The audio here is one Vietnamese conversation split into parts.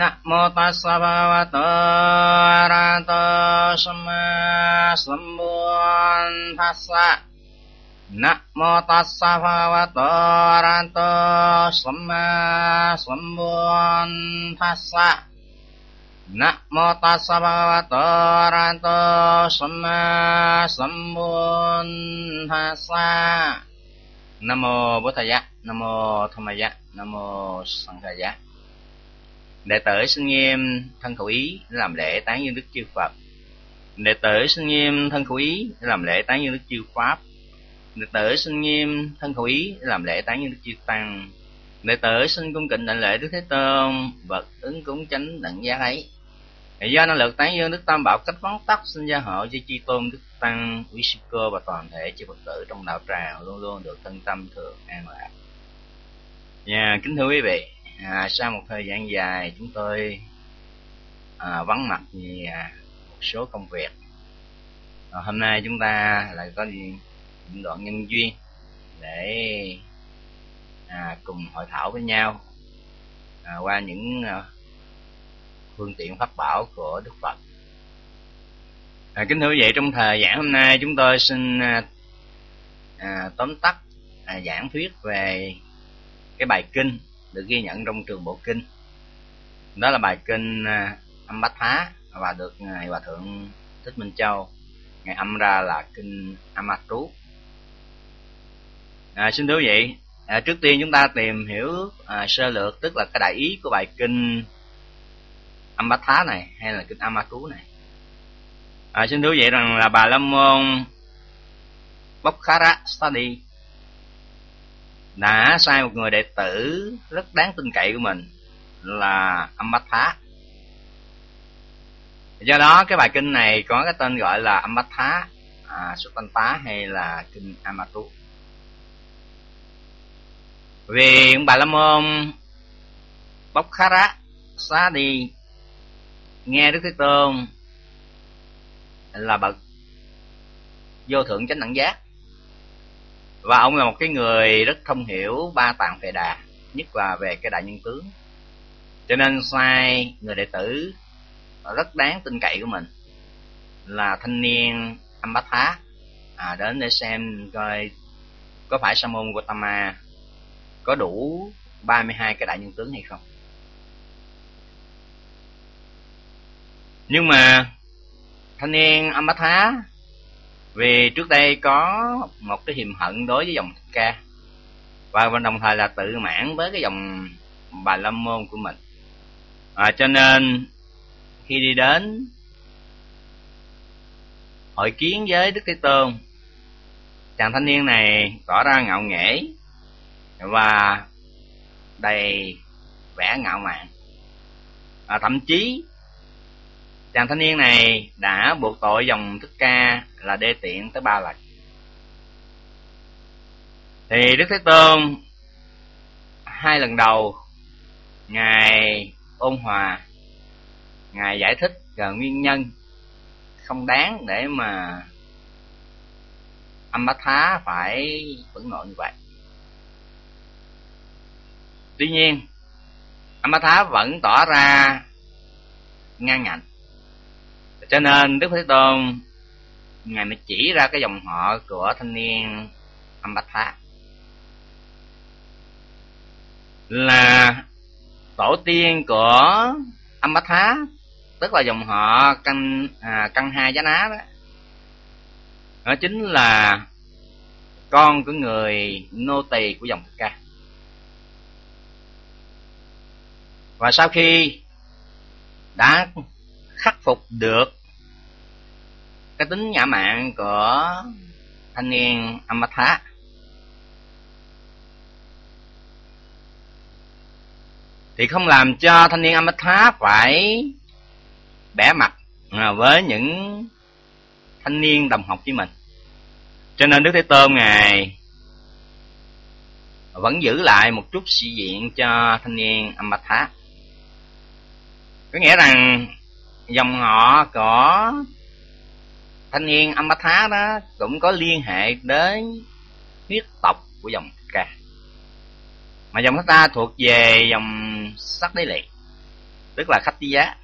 นะโมตัสสะภะคะวะโตอะระหะโตสัมมาสัมพุทธัสสะนะโมตัสสะภะคะวะโตอะระหะโตสัมมาสัมพุทธัสสะนะโมตัสสะภะคะวะโตอะระหะโตสัมมาสัมพุทธัสสะ Nam mô Bố Thầy Giác, Nam mô Tham Mai Giác, Nam mô Sanh Thầy Giác. Đệ tử xin nghiêm thân khẩu ý làm lễ tán dương đức chư Phật. Đệ tử xin nghiêm thân khẩu ý làm lễ tán dương đức chư Pháp. Đệ tử xin nghiêm thân khẩu ý làm lễ tán dương đức chư Tăng. Đệ tử xin cung kính đảnh lễ Đức Thế Tôn, vật ứng cúng chánh đẳng giá ấy. Do năng lực tán dương Đức Tam Bảo cách vắng tắt xin gia hộ cho chi tôn Đức Tăng, quý sư cơ và toàn thể chư Phật tử trong đạo tràng luôn luôn được thân tâm thường an lạc. Nhà kính thưa quý vị, à, sau một thời gian dài chúng tôi à, vắng mặt vì à, một số công việc. À, hôm nay chúng ta lại có những đoạn nhân duyên để à, cùng hội thảo với nhau à, qua những à, phương tiện pháp bảo của Đức Phật. À, kính thưa quý vị, trong thời giảng hôm nay chúng tôi xin à, à, tóm tắt à, giảng thuyết về cái bài kinh được ghi nhận trong trường bộ kinh. Đó là bài kinh à, âm bát phá và được ngài hòa thượng thích minh châu ngài âm ra là kinh amatrú. À, xin thưa quý vị, à, trước tiên chúng ta tìm hiểu à, sơ lược tức là cái đại ý của bài kinh âm bát phá này hay là kinh amatrú này à, xin thú vậy rằng là bà la môn Bokkhara Study đã sai một người đệ tử rất đáng tin cậy của mình là Ambatha. Do đó cái bài kinh này có cái tên gọi là Ambatha, à, Sutanta hay là kinh Amatu. Vì bà la môn bốc khá rá, xá đi nghe Đức Thế Tôn là bậc vô thượng chánh đẳng giác và ông là một cái người rất thông hiểu ba tạng về đà nhất là về cái đại nhân tướng. Cho nên sai người đệ tử rất đáng tin cậy của mình là thanh niên âm bát thá à, đến để xem coi có phải sa môn Gautama có đủ 32 cái đại nhân tướng hay không. Nhưng mà thanh niên Ambatha vì trước đây có một cái hiềm hận đối với dòng thích ca. Và đồng thời là tự mãn với cái dòng bà lâm môn của mình. À, cho nên khi đi đến hội kiến với đức thế tôn chàng thanh niên này tỏ ra ngạo nghễ và đầy vẻ ngạo mạn. À, thậm chí chàng thanh niên này đã buộc tội dòng thích ca là đê tiện tới ba lần. Thì đức thế tôn hai lần đầu, ngài ôn hòa, ngài giải thích về nguyên nhân không đáng để mà âm bát thá phải phẫn nộ như vậy. Tuy nhiên, âm bát thá vẫn tỏ ra ngang ngạnh cho nên đức thế tôn ngài mới chỉ ra cái dòng họ của thanh niên âm bát Thát là tổ tiên của âm bát thá tức là dòng họ căn à, căn hai giá ná đó. Đó chính là con của người nô tỳ của dòng ca. Và sau khi đã khắc phục được cái tính nhã mạn của thanh niên Amatha thì không làm cho thanh niên Amatha phải bẻ mặt à, với những thanh niên đồng học với mình. Cho nên đức thế tôn ngài vẫn giữ lại một chút sĩ diện cho thanh niên Amatha có nghĩa rằng dòng họ có thanh niên âm thá đó cũng có liên hệ đến huyết tộc của dòng ca. Mà dòng ta thuộc về dòng sắc đế lệ, tức là khách giá.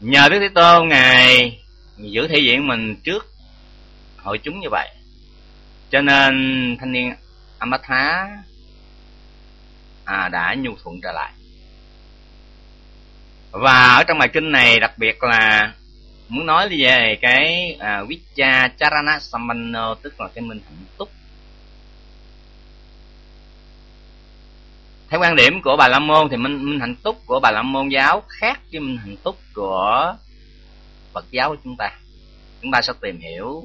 Nhờ đức thế tôn ngài giữ thể diện mình trước hội chúng như vậy cho nên thanh niên Amatha à, đã nhu thuận trở lại. Và ở trong bài kinh này đặc biệt là muốn nói về cái à, Vicha Charana Samano tức là cái minh hạnh túc. Theo quan điểm của bà la môn thì minh, minh hạnh túc của bà la môn giáo khác với minh hạnh túc của phật giáo của chúng ta. Chúng ta sẽ tìm hiểu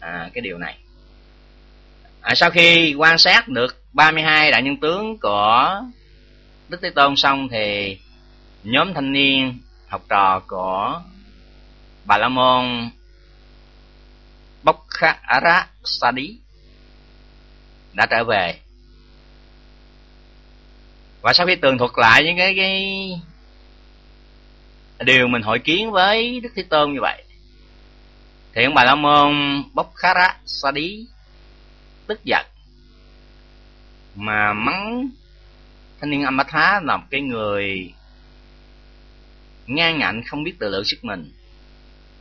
à, cái điều này. À, sau khi quan sát được 32 đại nhân tướng của đức thế tôn xong thì nhóm thanh niên học trò của bà la môn bốc khá sa đi đã trở về. Và sau khi tường thuật lại những cái, cái điều mình hội kiến với đức thế tôn như vậy thì ông bà la môn bốc khá sa đi tức giận mà mắng thanh niên Amatha là một cái người ngang ngạnh không biết tự lượng sức mình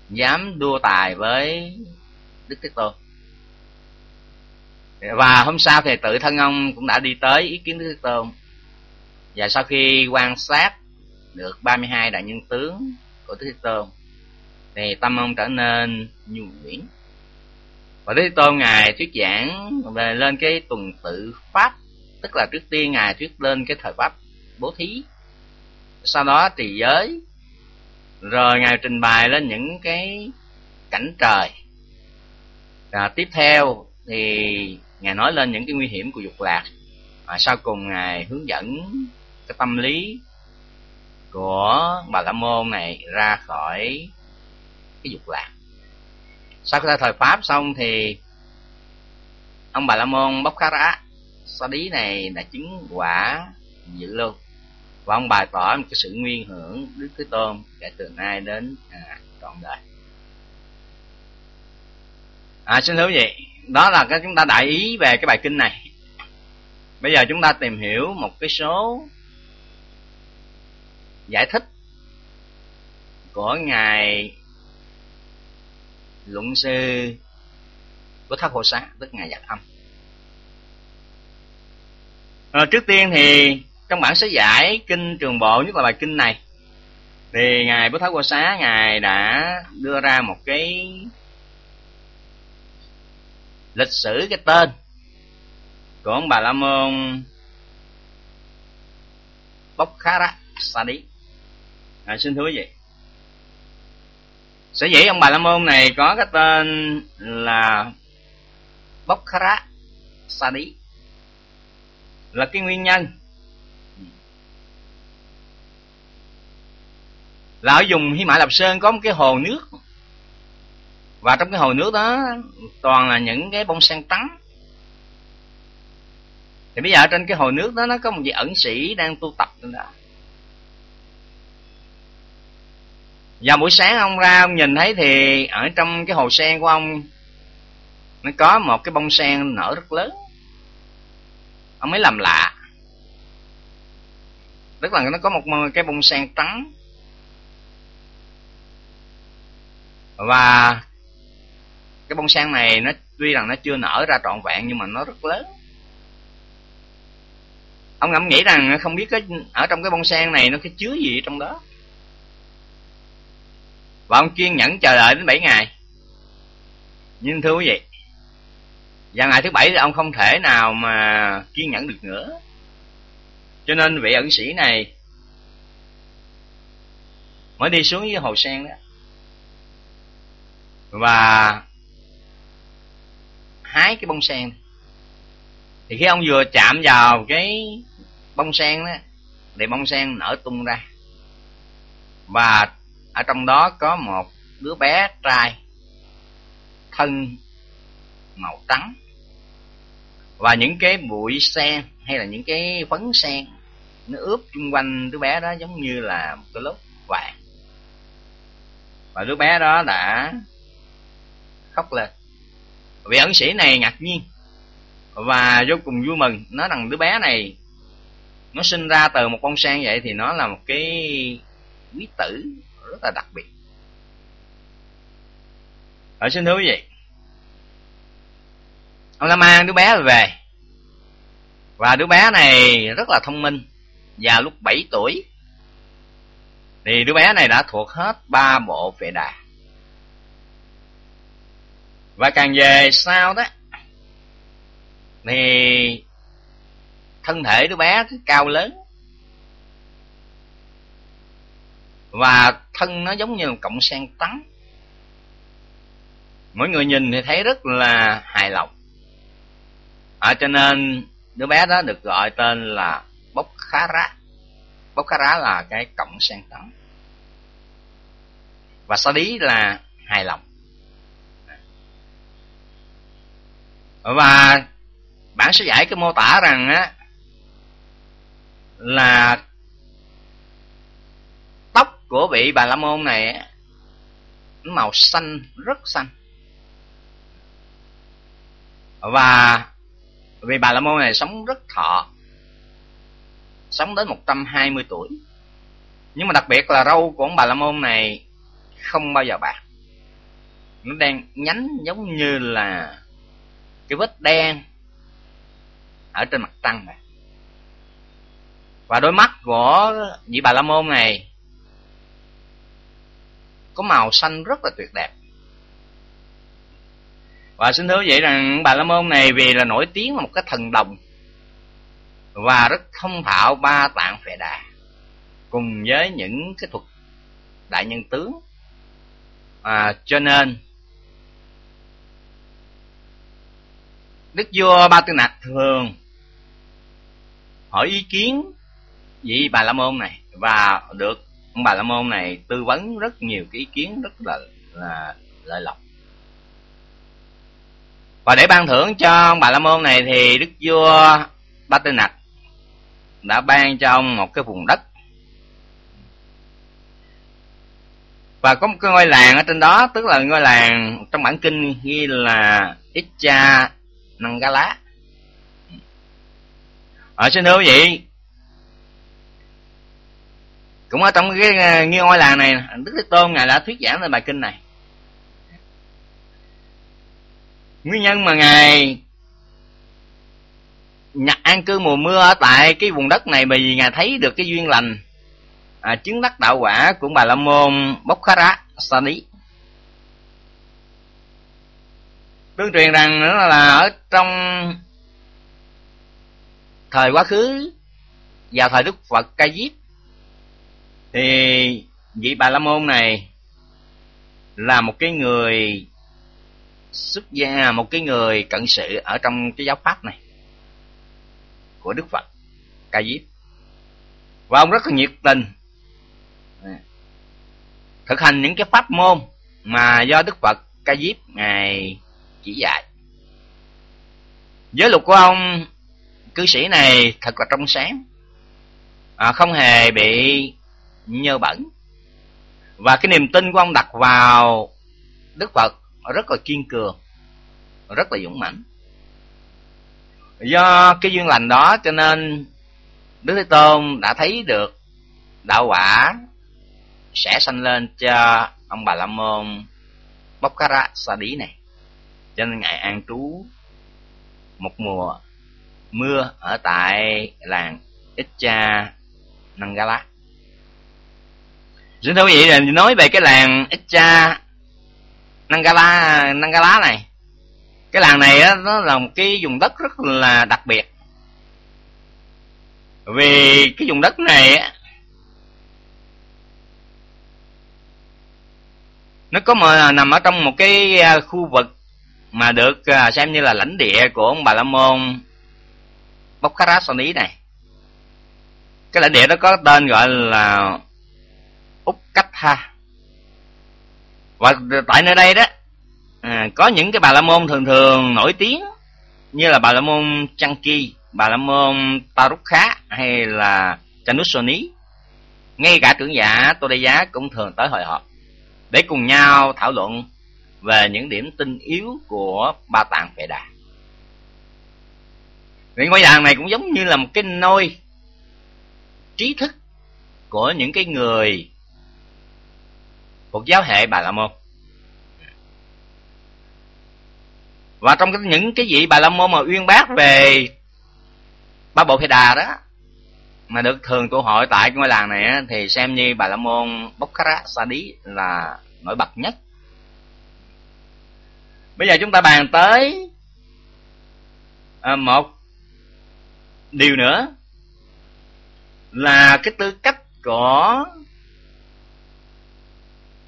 dám đua tài với đức thế tôn. Và hôm sau thì tự thân ông cũng đã đi tới ý kiến đức thế tôn. Và sau khi quan sát được 32 đại nhân tướng của đức thế tôn, thì tâm ông trở nên nhu nhuyễn. Và đức thế tôn ngài thuyết giảng về lên cái tuần tự pháp, tức là trước tiên ngài thuyết lên cái thời pháp bố thí. Sau đó trì giới rồi ngài trình bày lên những cái cảnh trời. Và tiếp theo thì ngài nói lên những cái nguy hiểm của dục lạc. Và sau cùng ngài hướng dẫn cái tâm lý của bà la môn này ra khỏi cái dục lạc. Sau khi thời pháp xong thì ông bà la môn bốc khá rá, sa đí này đã chứng quả dự lưu và ông bày tỏ một cái sự nguyên hưởng đức thế tôn kể từ nay đến à, trọn đời. À xin thưa quý vị đó là cái chúng ta đại ý về cái bài kinh này. Bây giờ chúng ta tìm hiểu một cái số giải thích của ngài luận sư của thác hồ xá tức ngài giác âm. À, trước tiên thì trong bản sớ giải kinh trường bộ nhất là bài kinh này thì ngài bố Tháo Quan xá ngài đã đưa ra một cái lịch sử cái tên của ông bà la môn bốc khá ra sa đi à, xin thưa quý vị sở dĩ ông bà la môn này có cái tên là bốc khá sa đi là cái nguyên nhân là ở vùng Hy Mã Lạp Sơn có một cái hồ nước. Và trong cái hồ nước đó, toàn là những cái bông sen trắng. Thì bây giờ trên cái hồ nước đó, nó có một vị ẩn sĩ đang tu tập trên đó. Và buổi sáng, ông ra, ông nhìn thấy thì ở trong cái hồ sen của ông, nó có một cái bông sen nở rất lớn. Ông mới làm lạ. Tức là nó có một cái bông sen trắng. Và cái bông sen này nó tuy rằng nó chưa nở ra trọn vẹn nhưng mà nó rất lớn. Ông ngẫm nghĩ rằng không biết cái, ở trong cái bông sen này nó cái chứa gì trong đó. Và ông kiên nhẫn chờ đợi đến 7 ngày. Nhưng thưa quý vị và ngày thứ bảy thì ông không thể nào mà kiên nhẫn được nữa. Cho nên vị ẩn sĩ này mới đi xuống với hồ sen đó và hái cái bông sen. Thì khi ông vừa chạm vào cái bông sen đó, thì bông sen nở tung ra. Và ở trong đó có một đứa bé trai, thân màu trắng. Và những cái bụi sen hay là những cái phấn sen, nó ướp chung quanh đứa bé đó giống như là một cái lớp vàng. Và đứa bé đó đã khóc lên. Vị ẩn sĩ này ngạc nhiên và vô cùng vui mừng. Nói rằng đứa bé này, nó sinh ra từ một con sen vậy thì nó là một cái quý tử rất là đặc biệt. Ở xin thưa quý vị, ông đã mang đứa bé về và đứa bé này rất là thông minh. Và lúc 7 tuổi thì đứa bé này đã thuộc hết ba bộ vệ đà và càng về sau đó thì thân thể đứa bé cứ cao lớn. Và thân nó giống như một cọng sen trắng. Mỗi người nhìn thì thấy rất là hài lòng. À, cho nên đứa bé đó được gọi tên là bốc khá rá. Bốc khá rá là cái cọng sen trắng. Và sa lý là hài lòng. Và bản sẽ giải cái mô tả rằng á, là tóc của vị bà la môn này màu xanh, rất xanh. Và vì bà la môn này sống rất thọ, sống đến 120 tuổi. Nhưng mà đặc biệt là râu của ông bà la môn này không bao giờ bạc. Nó đang nhánh giống như là cái vết đen ở trên mặt trăng này. Và đôi mắt của vị bà la môn này có màu xanh rất là tuyệt đẹp. Và xin thưa vậy rằng bà la môn này vì là nổi tiếng là một cái thần đồng và rất thông thạo ba tạng phệ đà cùng với những cái thuật đại nhân tướng. À, cho nên đức vua ba tư nặc thường hỏi ý kiến vị bà la môn này và được ông bà la môn này tư vấn rất nhiều cái ý kiến rất là là lợi lộc. Và để ban thưởng cho ông bà la môn này thì đức vua ba tư nặc đã ban cho ông một cái vùng đất. Và có một cái ngôi làng ở trên đó, tức là ngôi làng trong bản kinh ghi là Icha năng ca lá. Ở xin thưa quý vị. Cũng ở trong cái ờ, nghi ngôi ngôi làng này đức thế tôn ngài đã thuyết giảng lên bài kinh này. Nguyên nhân mà ngài nhặt an cư mùa mưa ở tại cái vùng đất này bởi vì ngài thấy được cái duyên lành à, chứng đắc đạo quả của bà la môn bốc khá rá sa ní. Tương truyền rằng nữa là ở trong thời quá khứ vào thời đức phật ca diếp, thì vị bà la môn này là một cái người xuất gia à, một cái người cận sự ở trong cái giáo pháp này của đức phật ca diếp. Và ông rất là nhiệt tình à, thực hành những cái pháp môn mà do đức phật ca diếp ngài chỉ dạy. Giới luật của ông cư sĩ này thật là trong sáng à, không hề bị nhơ bẩn. Và cái niềm tin của ông đặt vào đức phật rất là kiên cường rất là dũng mãnh. Do cái duyên lành đó cho nên đức thế tôn đã thấy được đạo quả sẽ sanh lên cho ông bà la môn Bokkara Sa Đí này cho nên ngài an trú một mùa mưa ở tại làng Icha Nangala Xin thưa quý vị nói về cái làng Icha Nangala Nangala này. Cái làng này nó là một cái vùng đất rất là đặc biệt. Vì cái vùng đất này á, nó có mà nằm ở trong một cái à, khu vực mà được à, xem như là lãnh địa của ông bà la môn. Bokharasani này. Cái lãnh địa đó có tên gọi là úc cách ha. Và tại nơi đây đó à, có những cái bà la môn thường thường nổi tiếng như là bà la môn chăng Chanki, bà la môn Tarukha hay là Chanusoni. Ngay cả trưởng giả Tô Đây Giá cũng thường tới hội họp để cùng nhau thảo luận về những điểm tinh yếu của ba tạng vệ đà. Vì ngôi làng này cũng giống như là một cái nôi trí thức của những cái người thuộc giáo hệ Bà La Môn. Và trong cái, những cái vị Bà La Môn mà uyên bác về Ba Bộ Phê Đà đó mà được thường tụ hội tại ngôi làng này thì xem như Bà La Môn Bokhara Sa Đí là nổi bật nhất. Bây giờ chúng ta bàn tới à, một điều nữa là cái tư cách của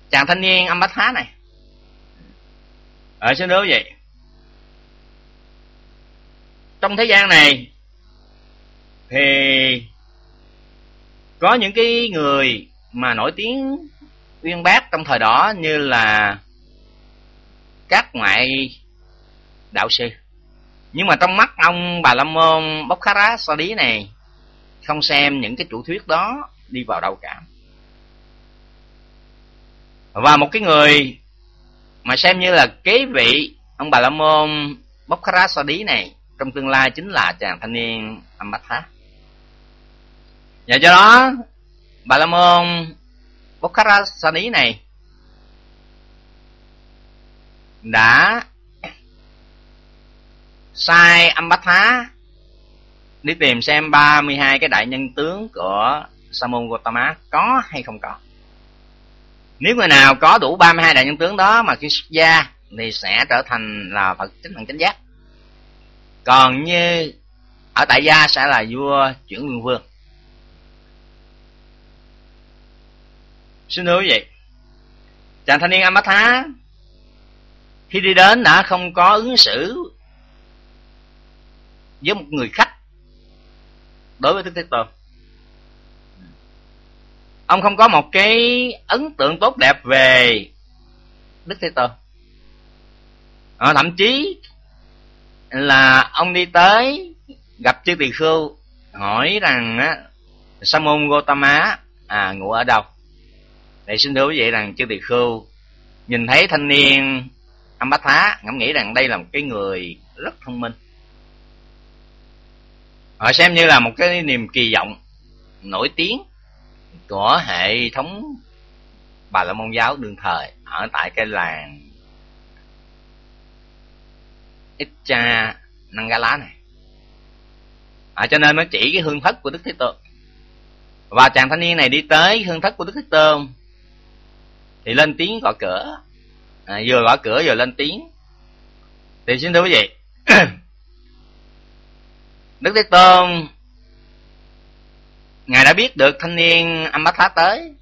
chàng thanh niên âm bát há này. Ở xin đối vậy. Trong thế gian này thì có những cái người mà nổi tiếng uyên bác trong thời đó như là các ngoại đạo sư. Nhưng mà trong mắt ông bà la môn, bốc khá so lý này, không xem những cái chủ thuyết đó đi vào đâu cả và một cái người mà xem như là kế vị ông bà la môn, bốc khá so lý này, trong tương lai chính là chàng thanh niên Amatha và do đó, bà la môn bốc khá so lý này đã sai âm bát thá đi tìm xem 32 cái đại nhân tướng của Samon Gautama có hay không có. Nếu người nào có đủ 32 đại nhân tướng đó mà khi xuất gia thì sẽ trở thành là Phật chính thần chánh giác. Còn như ở tại gia sẽ là vua chuyển luân vương. Xin thưa quý vị, chàng thanh niên Amatha khi đi đến đã không có ứng xử với một người khách đối với Đức Thế Tôn. Ông không có một cái ấn tượng tốt đẹp về Đức Thế Tôn. À, thậm chí là ông đi tới gặp chư tỳ khưu hỏi rằng á sa môn Gotama à ngủ ở đâu? Để xin thưa quý vị rằng chư tỳ khưu nhìn thấy thanh niên âm bát thá ngẫm nghĩ rằng đây là một cái người rất thông minh. Họ xem như là một cái niềm kỳ vọng nổi tiếng của hệ thống bà la môn giáo đương thời ở tại cái làng Icha Nangala này. À, cho nên nó chỉ cái hương thất của Đức Thế Tôn. Và chàng thanh niên này đi tới hương thất của Đức Thế Tôn thì lên tiếng gõ cửa à, vừa gõ cửa vừa lên tiếng. Thì xin thưa quý vị Đức Thế Tôn Ngài đã biết được thanh niên âm bát thá tới.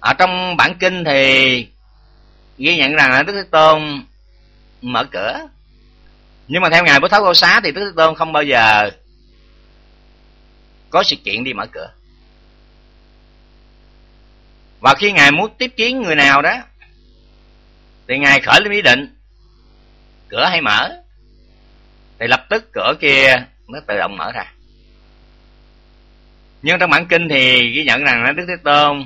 Ở trong bản kinh thì Ghi nhận rằng là Đức Thế Tôn Mở cửa. Nhưng mà theo Ngài Bố Tháo Cô Xá Thì Đức Thế Tôn không bao giờ Có sự kiện đi mở cửa. Và khi Ngài muốn tiếp kiến người nào đó thì Ngài khởi lên ý định. Cửa hay mở? Thì lập tức cửa kia nó tự động mở ra. Nhưng trong bản kinh thì ghi nhận rằng đức thế tôn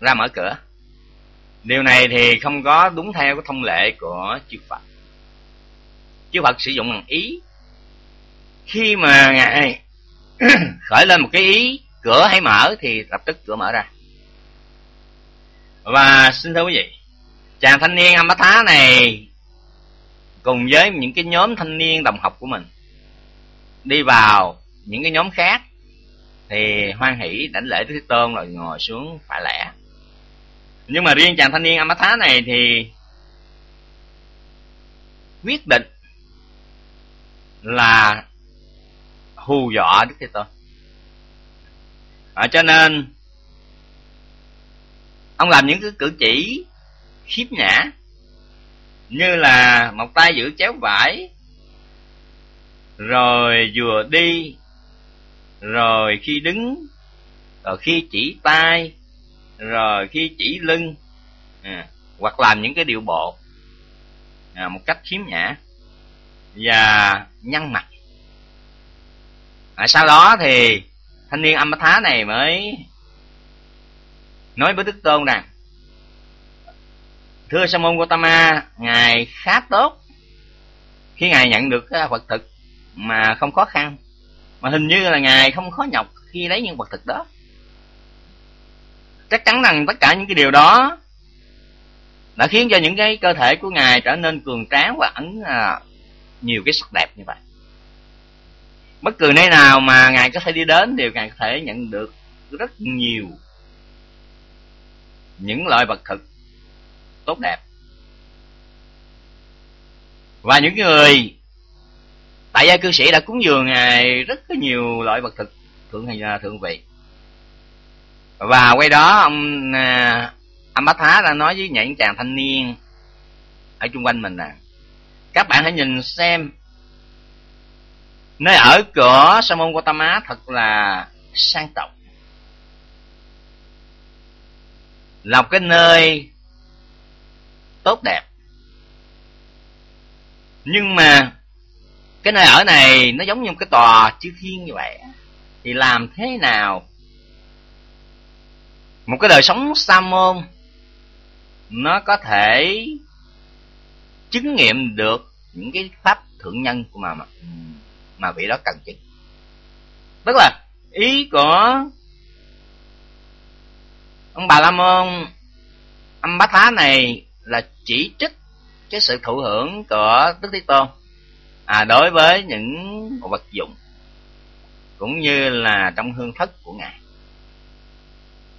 ra mở cửa. Điều này thì không có đúng theo cái thông lệ của chư phật. Chư phật sử dụng bằng ý. Khi mà ngài khởi lên một cái ý, cửa hay mở thì lập tức cửa mở ra và xin thưa quý vị chàng thanh niên âm bá thá này cùng với những cái nhóm thanh niên đồng học của mình đi vào những cái nhóm khác thì hoan hỷ đảnh lễ Đức Thế Tôn rồi ngồi xuống phải lẽ. Nhưng mà riêng chàng thanh niên Amatha này thì quyết định là hù dọa Đức Thế Tôn. À, cho nên ông làm những cái cử chỉ khiếp nhã như là một tay giữ chéo vải rồi vừa đi rồi khi đứng rồi khi chỉ tay rồi khi chỉ lưng à, hoặc làm những cái điệu bộ à, một cách khiếm nhã và nhăn mặt. À, sau đó thì thanh niên âm thá này mới nói với đức tôn rằng, thưa sa môn Gautama, ngài khá tốt. Khi ngài nhận được à, phật thực mà không khó khăn, mà hình như là ngài không khó nhọc khi lấy những vật thực đó. Chắc chắn rằng tất cả những cái điều đó đã khiến cho những cái cơ thể của ngài trở nên cường tráng và ẩn à, nhiều cái sắc đẹp như vậy. Bất cứ nơi nào mà ngài có thể đi đến đều ngài có thể nhận được rất nhiều những loại vật thực tốt đẹp. Và những người tại gia cư sĩ đã cúng dường ngài rất có nhiều loại vật thực thượng hay à, thượng vị. Và quay đó, ông à, ông bá thá đã nói với những chàng thanh niên ở chung quanh mình là các bạn hãy nhìn xem, nơi ở của sa môn Gautama thật là sang trọng. Là một cái nơi tốt đẹp. Nhưng mà cái nơi ở này nó giống như một cái tòa chư thiên như vậy thì làm thế nào? Một cái đời sống sa môn, nó có thể chứng nghiệm được những cái pháp thượng nhân của mà mà vị đó cần chứng. Tức là ý của ông bà la môn âm bá thá này là chỉ trích cái sự thụ hưởng của đức thế tôn à, đối với những vật dụng cũng như là trong hương thất của ngài.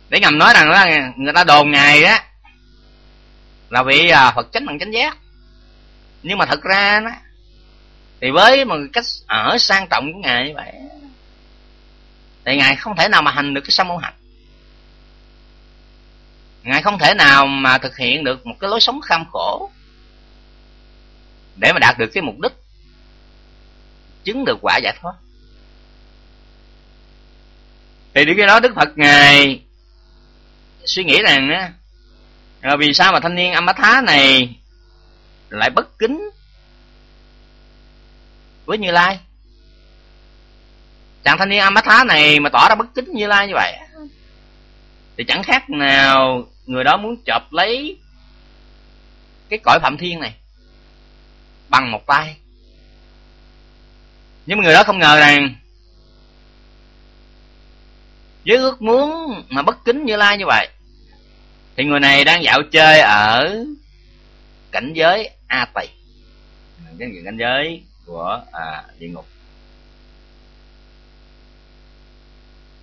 Để ngầm nói rằng là người ta đồn ngài á là bị à, phật chánh bằng chánh giác. Nhưng mà thật ra đó thì với một cách ở sang trọng của ngài như vậy thì ngài không thể nào mà hành được cái sa môn hạnh ngài không thể nào mà thực hiện được một cái lối sống kham khổ để mà đạt được cái mục đích chứng được quả giải thoát. Thì điều cái đó đức phật ngài suy nghĩ rằng á, rồi vì sao mà thanh niên âm bá thá này lại bất kính với như lai? Chàng thanh niên âm bá thá này mà tỏ ra bất kính như lai như vậy thì chẳng khác nào người đó muốn chộp lấy cái cõi phạm thiên này bằng một tay. Nhưng mà người đó không ngờ rằng với ước muốn mà bất kính như lai như vậy thì người này đang dạo chơi ở cảnh giới a tỳ. Cái cảnh giới của à, địa ngục.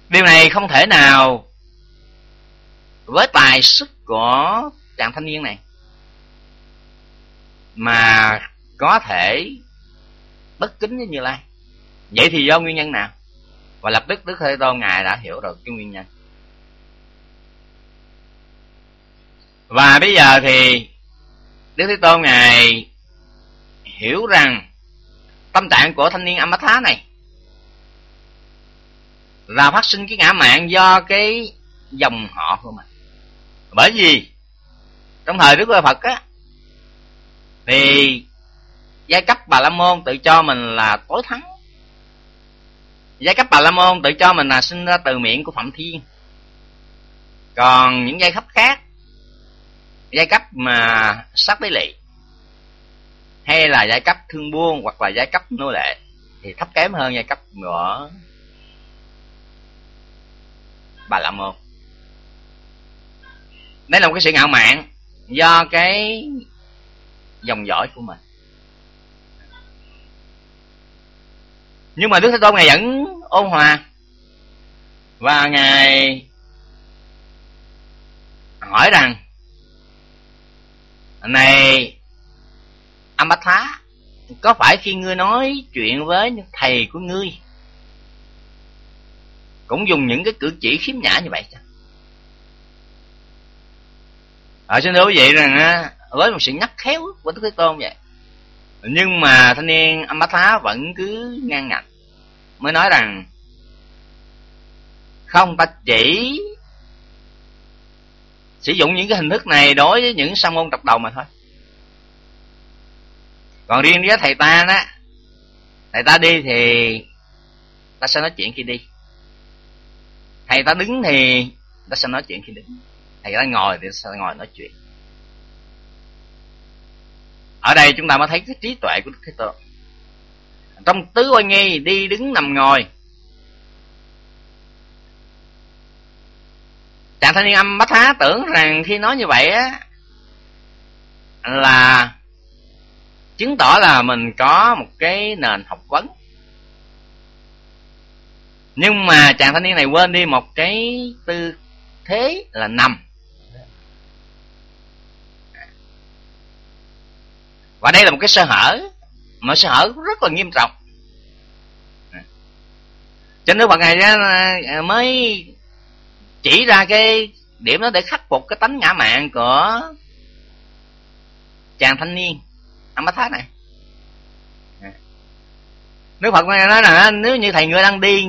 Điều này không thể nào với tài sức của chàng thanh niên này, mà có thể bất kính với như lai. Vậy thì do nguyên nhân nào? Và lập tức đức thế tôn ngài đã hiểu được cái nguyên nhân. Và bây giờ thì đức thế tôn ngài hiểu rằng tâm trạng của thanh niên Amatha này là phát sinh cái ngã mạng do cái dòng họ của mình bởi vì, trong thời đức phật á, thì giai cấp bà la môn tự cho mình là tối thắng. Giai cấp bà la môn tự cho mình là sinh ra từ miệng của phạm thiên. Còn những giai cấp khác, giai cấp mà sắc lý lị, hay là giai cấp thương buôn hoặc là giai cấp nô lệ, thì thấp kém hơn giai cấp của bà la môn đấy là một cái sự ngạo mạn do cái dòng dõi của mình. Nhưng mà đức thế tôn ngài vẫn ôn hòa. Và ngài hỏi rằng, này âm bát thá có phải khi ngươi nói chuyện với thầy của ngươi, cũng dùng những cái cử chỉ khiếm nhã như vậy chăng ở xin thưa quý vị rằng á, với một sự nhắc khéo của đức thế tôn vậy. Nhưng mà thanh niên âm bá thá vẫn cứ ngang ngạnh, mới nói rằng, không ta chỉ sử dụng những cái hình thức này đối với những sa môn trọc đầu mà thôi. Còn riêng với thầy ta đó, thầy ta đi thì ta sẽ nói chuyện khi đi. Thầy ta đứng thì ta sẽ nói chuyện khi đứng thầy đã ngồi thì sẽ ngồi nói chuyện. Ở đây chúng ta mới thấy cái trí tuệ của đức thế tôn. Trong tứ oai nghi, đi đứng nằm ngồi. Chàng thanh niên âm bách há tưởng rằng khi nói như vậy á, là chứng tỏ là mình có một cái nền học vấn. Nhưng mà chàng thanh niên này quên đi một cái tư thế là nằm. Và đây là một cái sơ hở, mà sơ hở rất là nghiêm trọng. Cho nên bạn ngày à, mới chỉ ra cái điểm đó để khắc phục cái tánh ngã mạn của chàng thanh niên, Amatha này. Đức Phật nói là à, nếu như thầy ngươi đang đi,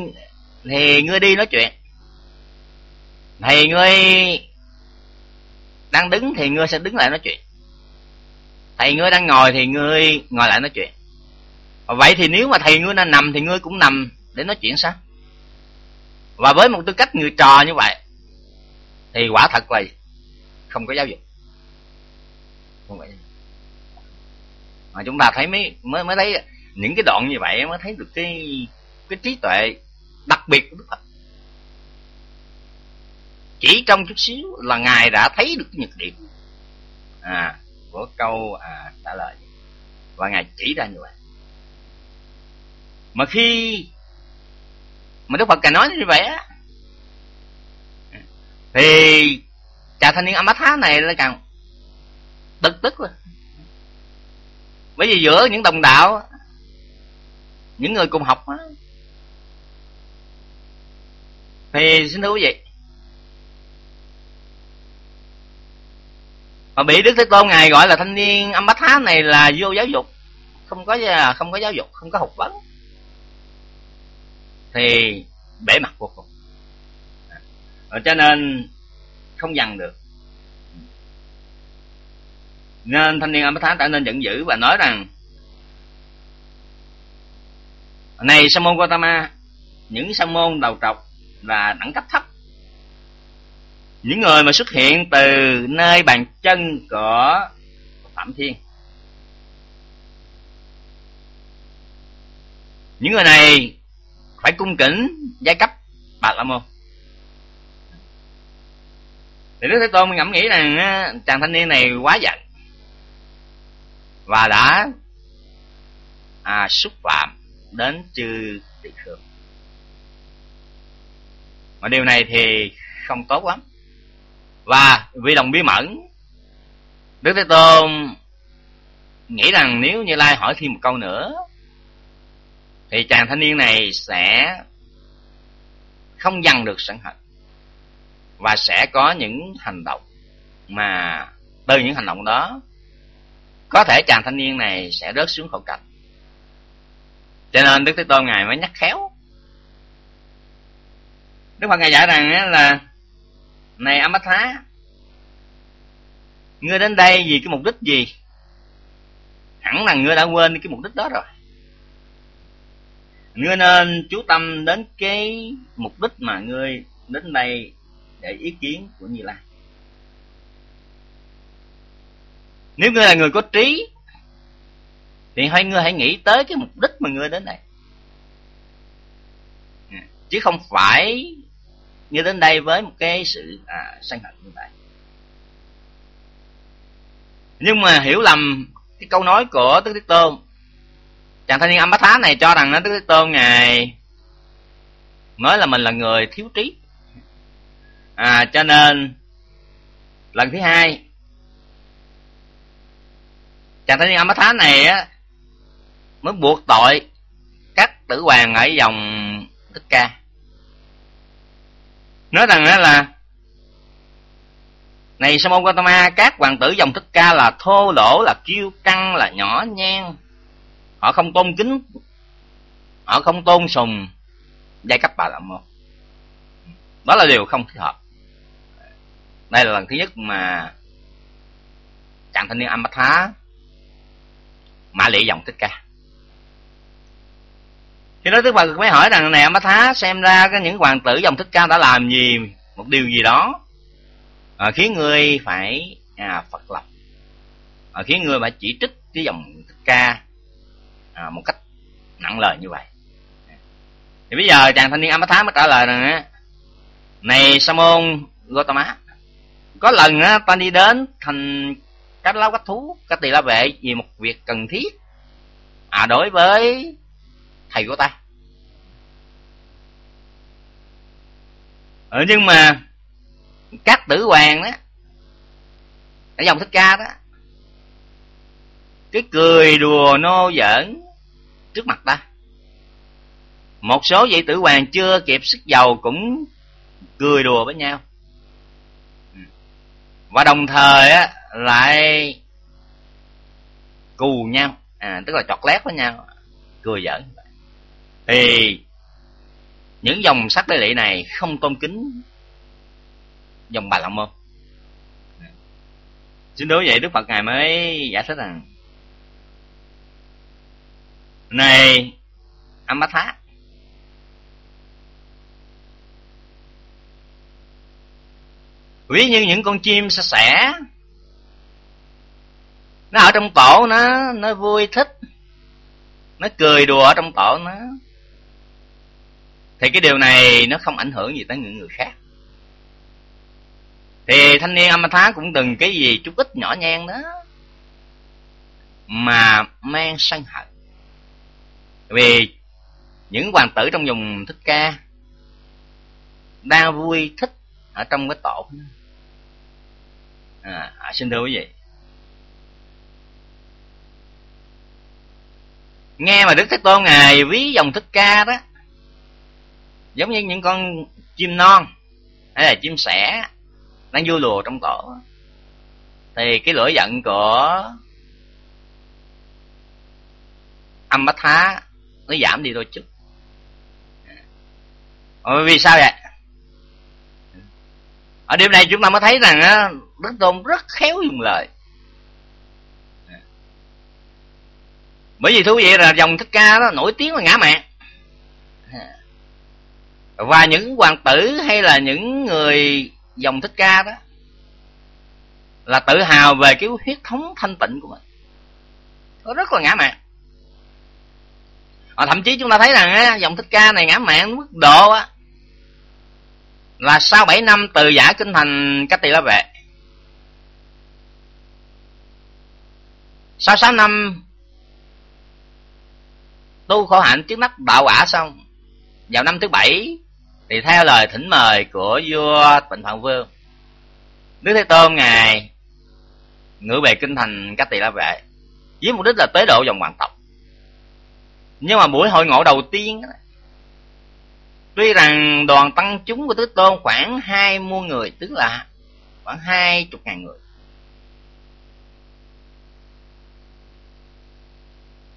thì ngươi đi nói chuyện. Thầy ngươi đang đứng thì ngươi sẽ đứng lại nói chuyện thầy ngươi đang ngồi thì ngươi ngồi lại nói chuyện. Vậy thì nếu mà thầy ngươi đang nằm thì ngươi cũng nằm để nói chuyện sao? Và với một tư cách người trò như vậy, thì quả thật là không có giáo dục. Không phải mà chúng ta thấy mới mới mới thấy những cái đoạn như vậy mới thấy được cái cái trí tuệ đặc biệt của đức phật. Chỉ trong chút xíu là ngài đã thấy được nhược điểm. À của câu à, trả lời. Và ngài chỉ ra như vậy. Mà khi mà đức phật ngài nói như vậy á thì chàng thanh niên amatha này là càng tức tức rồi bởi vì giữa những đồng đạo những người cùng học á thì xin thưa quý vị mà bị đức thế tôn ngài gọi là thanh niên âm bát thá này là vô giáo dục. Không có à, không có giáo dục không có học vấn. Thì bể mặt vô cùng. À, cho nên không dằn được. Nên thanh niên âm bát thá trở nên giận dữ và nói rằng này sa môn Gautama những sa môn đầu trọc là đẳng cấp thấp những người mà xuất hiện từ nơi bàn chân của phạm thiên. Những người này phải cung kính giai cấp bạc la môn. Thì đức thế tôn ngẫm nghĩ rằng chàng thanh niên này quá giận và đã à, xúc phạm đến chư tỳ khương mà điều này thì không tốt lắm và vì lòng bí mẫn, đức thế tôn nghĩ rằng nếu như lai hỏi thêm một câu nữa, thì chàng thanh niên này sẽ không dằn được sẵn hận và sẽ có những hành động mà từ những hành động đó, có thể chàng thanh niên này sẽ rớt xuống khổ cảnh. Cho nên đức thế tôn ngài mới nhắc khéo. Đức phật ngài dạy rằng là này Amatha, ngươi đến đây vì cái mục đích gì? Hẳn là ngươi đã quên cái mục đích đó rồi. Ngươi nên chú tâm đến cái mục đích mà ngươi đến đây để ý kiến của như lai. Nếu ngươi là người có trí, thì hai ngươi hãy nghĩ tới cái mục đích mà ngươi đến đây. Chứ không phải như đến đây với một cái sự à, sân hận như vậy. Nhưng mà hiểu lầm cái câu nói của Đức Thế Tôn. Chàng thanh niên âm bá thá này cho rằng Đức Thế Tôn ngài nói là mình là người thiếu trí. À cho nên lần thứ hai chàng thanh niên âm bá thá này á mới buộc tội các tử hoàng ở dòng thích ca nói rằng là, này sa môn Gautama, các hoàng tử dòng thích ca là thô lỗ, là kiêu căng, là nhỏ nhen. Họ không tôn kính, họ không tôn sùng giai cấp bà la môn đó là điều không thích hợp. Đây là lần thứ nhất mà chàng thanh niên Amatha mã lị dòng thích ca khi đó Đức Phật mới hỏi rằng nè âm thá xem ra cái những hoàng tử dòng thích ca đã làm gì? Một điều gì đó. À, khiến người phải à, phật lập. À, khiến người phải chỉ trích cái dòng thích ca à, một cách nặng lời như vậy. Thì bây giờ chàng thanh niên âm thá mới trả lời rằng này sa môn Gotama có lần á ta đi đến thành cách láo cách thú cách tỳ la vệ vì một việc cần thiết. À đối với thầy của ta. Ừ, nhưng mà các tử hoàng đó ở dòng thích ca đó cái cười đùa nô giỡn trước mặt ta. Một số vị tử hoàng chưa kịp sức dầu cũng cười đùa với nhau. Và đồng thời á lại cù nhau à tức là chọt lét với nhau cười giỡn thì những dòng sắc tế lệ này không tôn kính dòng bà la môn Chính đối vậy đức phật ngài mới giải thích rằng, này âm bát thá ví như những con chim sạch sẽ nó ở trong tổ nó nó vui thích, nó cười đùa ở trong tổ nó thì cái điều này nó không ảnh hưởng gì tới những người khác. Thì thanh niên Amatha cũng từng cái gì chút ít nhỏ nhen đó mà mang sân hận. Vì những hoàng tử trong vùng thích ca đang vui thích ở trong cái tổ à, à xin thưa quý vị. Nghe mà đức thế tôn ngài ví dòng thích ca đó giống như những con chim non hay là chim sẻ đang vui lùa trong tổ thì cái lửa giận của âm bách thá nó giảm đi đôi chút. Vì sao vậy? Ở điểm này chúng ta mới thấy rằng á, đức tôn rất khéo dùng lời. Bởi vì thú vị là dòng thích ca đó nổi tiếng là ngã mạng và những hoàng tử hay là những người dòng thích ca đó là tự hào về cái huyết thống thanh tịnh của mình. Nó rất là ngã mạng và thậm chí chúng ta thấy rằng á, dòng thích ca này ngã mạng mức độ á, là sau 7 năm từ giả kinh thành cách tỳ la vệ. Sau 6 năm tu khổ hạnh trước mắt đạo quả xong vào năm thứ bảy thì theo lời thỉnh mời của vua tịnh phạn vương, đức thế tôn ngài ngự về kinh thành các tỳ la vệ với mục đích là tế độ dòng hoàng tộc. Nhưng mà buổi hội ngộ đầu tiên tuy rằng đoàn tăng chúng của Thế tôn khoảng hai muôn người, tức là khoảng hai chục ngàn người.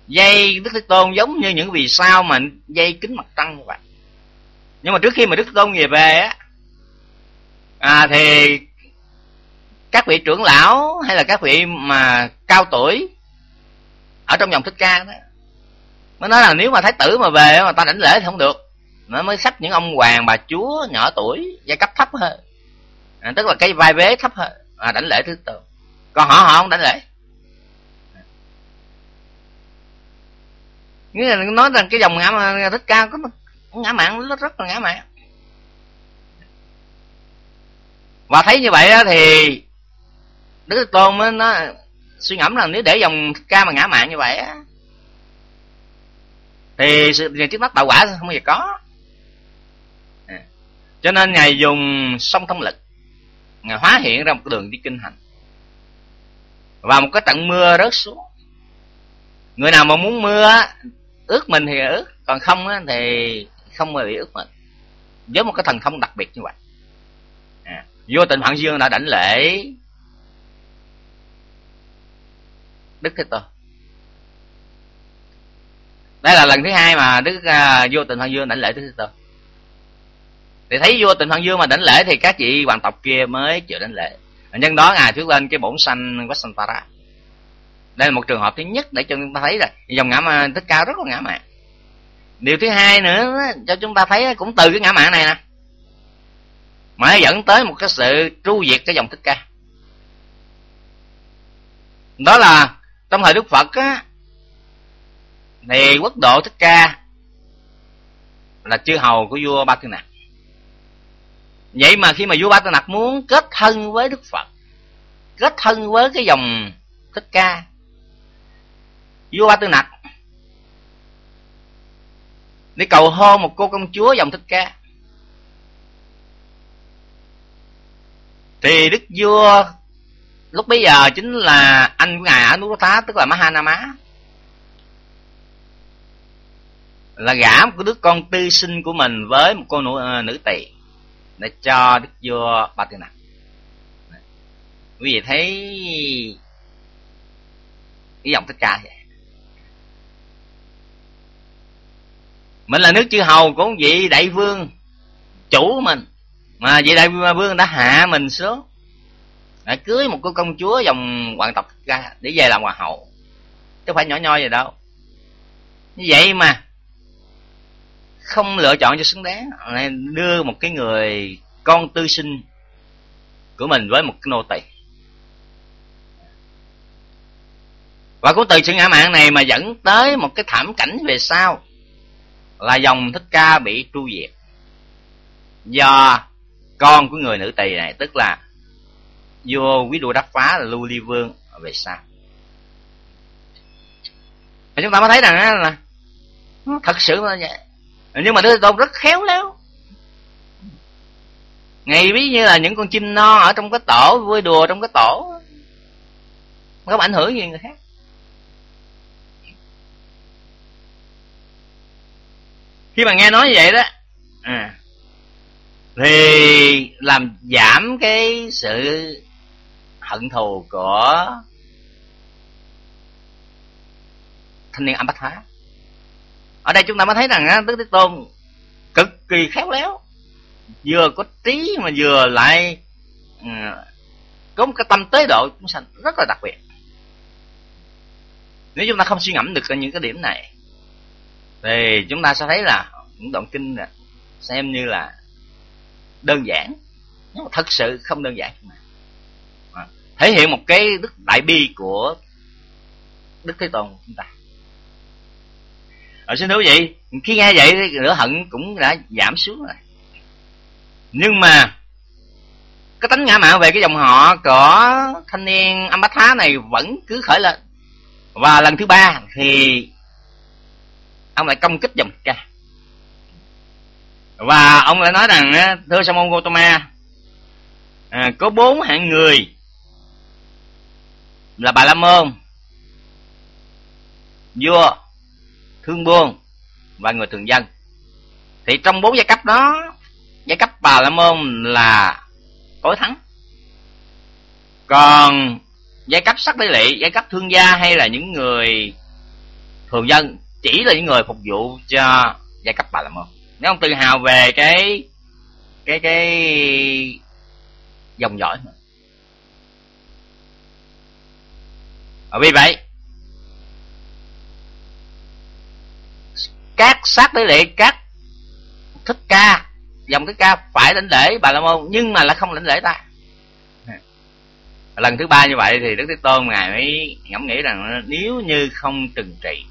Dây đức thế tôn giống như những vì sao mà dây kính mặt trăng như vậy nhưng mà trước khi mà đức tôn về về á à, thì các vị trưởng lão hay là các vị mà cao tuổi ở trong dòng thích ca đó mới nói là nếu mà thái tử mà về mà ta đảnh lễ thì không được. Nó mới sách những ông hoàng bà chúa nhỏ tuổi giai cấp thấp hơn. À, tức là cái vai vế thấp hơn à, đảnh lễ thứ tự còn họ họ không đảnh lễ. Nghĩa là nói rằng cái dòng ngã thích ca có ngã mạng nó rất là ngã mạng. Và thấy như vậy đó thì đức tôn mới nó suy ngẫm là nếu để dòng ca mà ngã mạng như vậy á, thì sự trước mắt tạo quả không bao giờ có. À, cho nên ngài dùng song thông lực, ngài hóa hiện ra một đường đi kinh hành. Và một cái trận mưa rớt xuống. Người nào mà muốn mưa ướt mình thì ướt còn không thì không bị ước mình với một cái thần thông đặc biệt như vậy. À, vô tình hoàng dương đã đảnh lễ đức thế tôn. Đây là lần thứ hai mà đức uh, vô tình hoàng dương đảnh lễ đức thế tôn. Thì thấy vô tình hoàng dương mà đảnh lễ thì các vị hoàng tộc kia mới chịu đảnh lễ. Nhân đó ngài thuyết lên cái bổn sanh Vasantara đây là một trường hợp thứ nhất để cho chúng ta thấy là dòng ngã mà thích cao rất là ngã mạng điều thứ hai nữa, cho chúng ta thấy cũng từ cái ngã mạng này nè. Mà nó dẫn tới một cái sự tru diệt cái dòng thích ca. Đó là trong thời đức phật á, thì quốc độ thích ca là chư hầu của vua ba tư nặc vậy mà khi mà vua ba tư nặc muốn kết thân với đức phật, kết thân với cái dòng thích ca, vua ba tư nặc để cầu hôn một cô công chúa dòng thích ca. Thì đức vua lúc bấy giờ chính là anh của ngài ở núi tá tức là mahanama. Là gả một đứa con tư sinh của mình với một cô nữ, ờ, nữ tỳ để cho đức vua ba tư nặc quý vị thấy cái dòng thích ca vậy? Mình là nước chư hầu của vị đại vương, chủ mình. Mà vị đại vương đã hạ mình xuống, đã cưới một cô công chúa dòng hoàng tộc ra để về làm hoàng hậu. Chứ phải nhỏ nhoi gì đâu. Như vậy mà, không lựa chọn cho xứng đáng đưa một cái người con tư sinh của mình với một cái nô tỳ. Và cũng từ sự ngã mạng này mà dẫn tới một cái thảm cảnh về sau là dòng thích ca bị tru diệt. Do con của người nữ tỳ này, tức là vua quý đô đắc phá là lưu ly vương về sau và chúng ta mới thấy rằng là thật sự là vậy. Nhưng mà đứa tôn rất khéo léo. Ngày ví như là những con chim non ở trong cái tổ, vui đùa trong cái tổ. Không ảnh hưởng gì người khác. Khi mà nghe nói như vậy đó à, thì làm giảm cái sự hận thù của thanh niên bách hóa ở đây chúng ta mới thấy rằng á, đức thế tôn cực kỳ khéo léo vừa có trí mà vừa lại uh, có một cái tâm tế độ chúng sanh rất là đặc biệt. Nếu chúng ta không suy ngẫm được những cái điểm này thì chúng ta sẽ thấy là những đoạn kinh này xem như là đơn giản. Nhưng mà thật sự không đơn giản. À, thể hiện một cái đức đại bi của đức thế tôn của chúng ta. Ở xin thưa quý vị khi nghe vậy thì lửa hận cũng đã giảm xuống rồi. Nhưng mà cái tánh ngã mạn về cái dòng họ của thanh niên âm bát thá này vẫn cứ khởi lên. Và lần thứ ba thì ông lại công kích dòng ca và ông lại nói rằng thưa sa môn Gotama à, có bốn hạng người là bà la môn vua thương buôn và người thường dân. Thì trong bốn giai cấp đó giai cấp bà la môn là tối thắng. Còn giai cấp sắc lý lị giai cấp thương gia hay là những người thường dân chỉ là những người phục vụ cho giai cấp bà làm ơn nếu ông tự hào về cái cái cái dòng dõi mà. Vì vậy, các sát tỷ lệ, các thích ca, dòng thích ca phải lãnh lễ bà la môn, nhưng mà là không lãnh lễ ta. Lần thứ ba như vậy thì đức thế tôn ngài mới ngẫm nghĩ rằng nếu như không trừng trị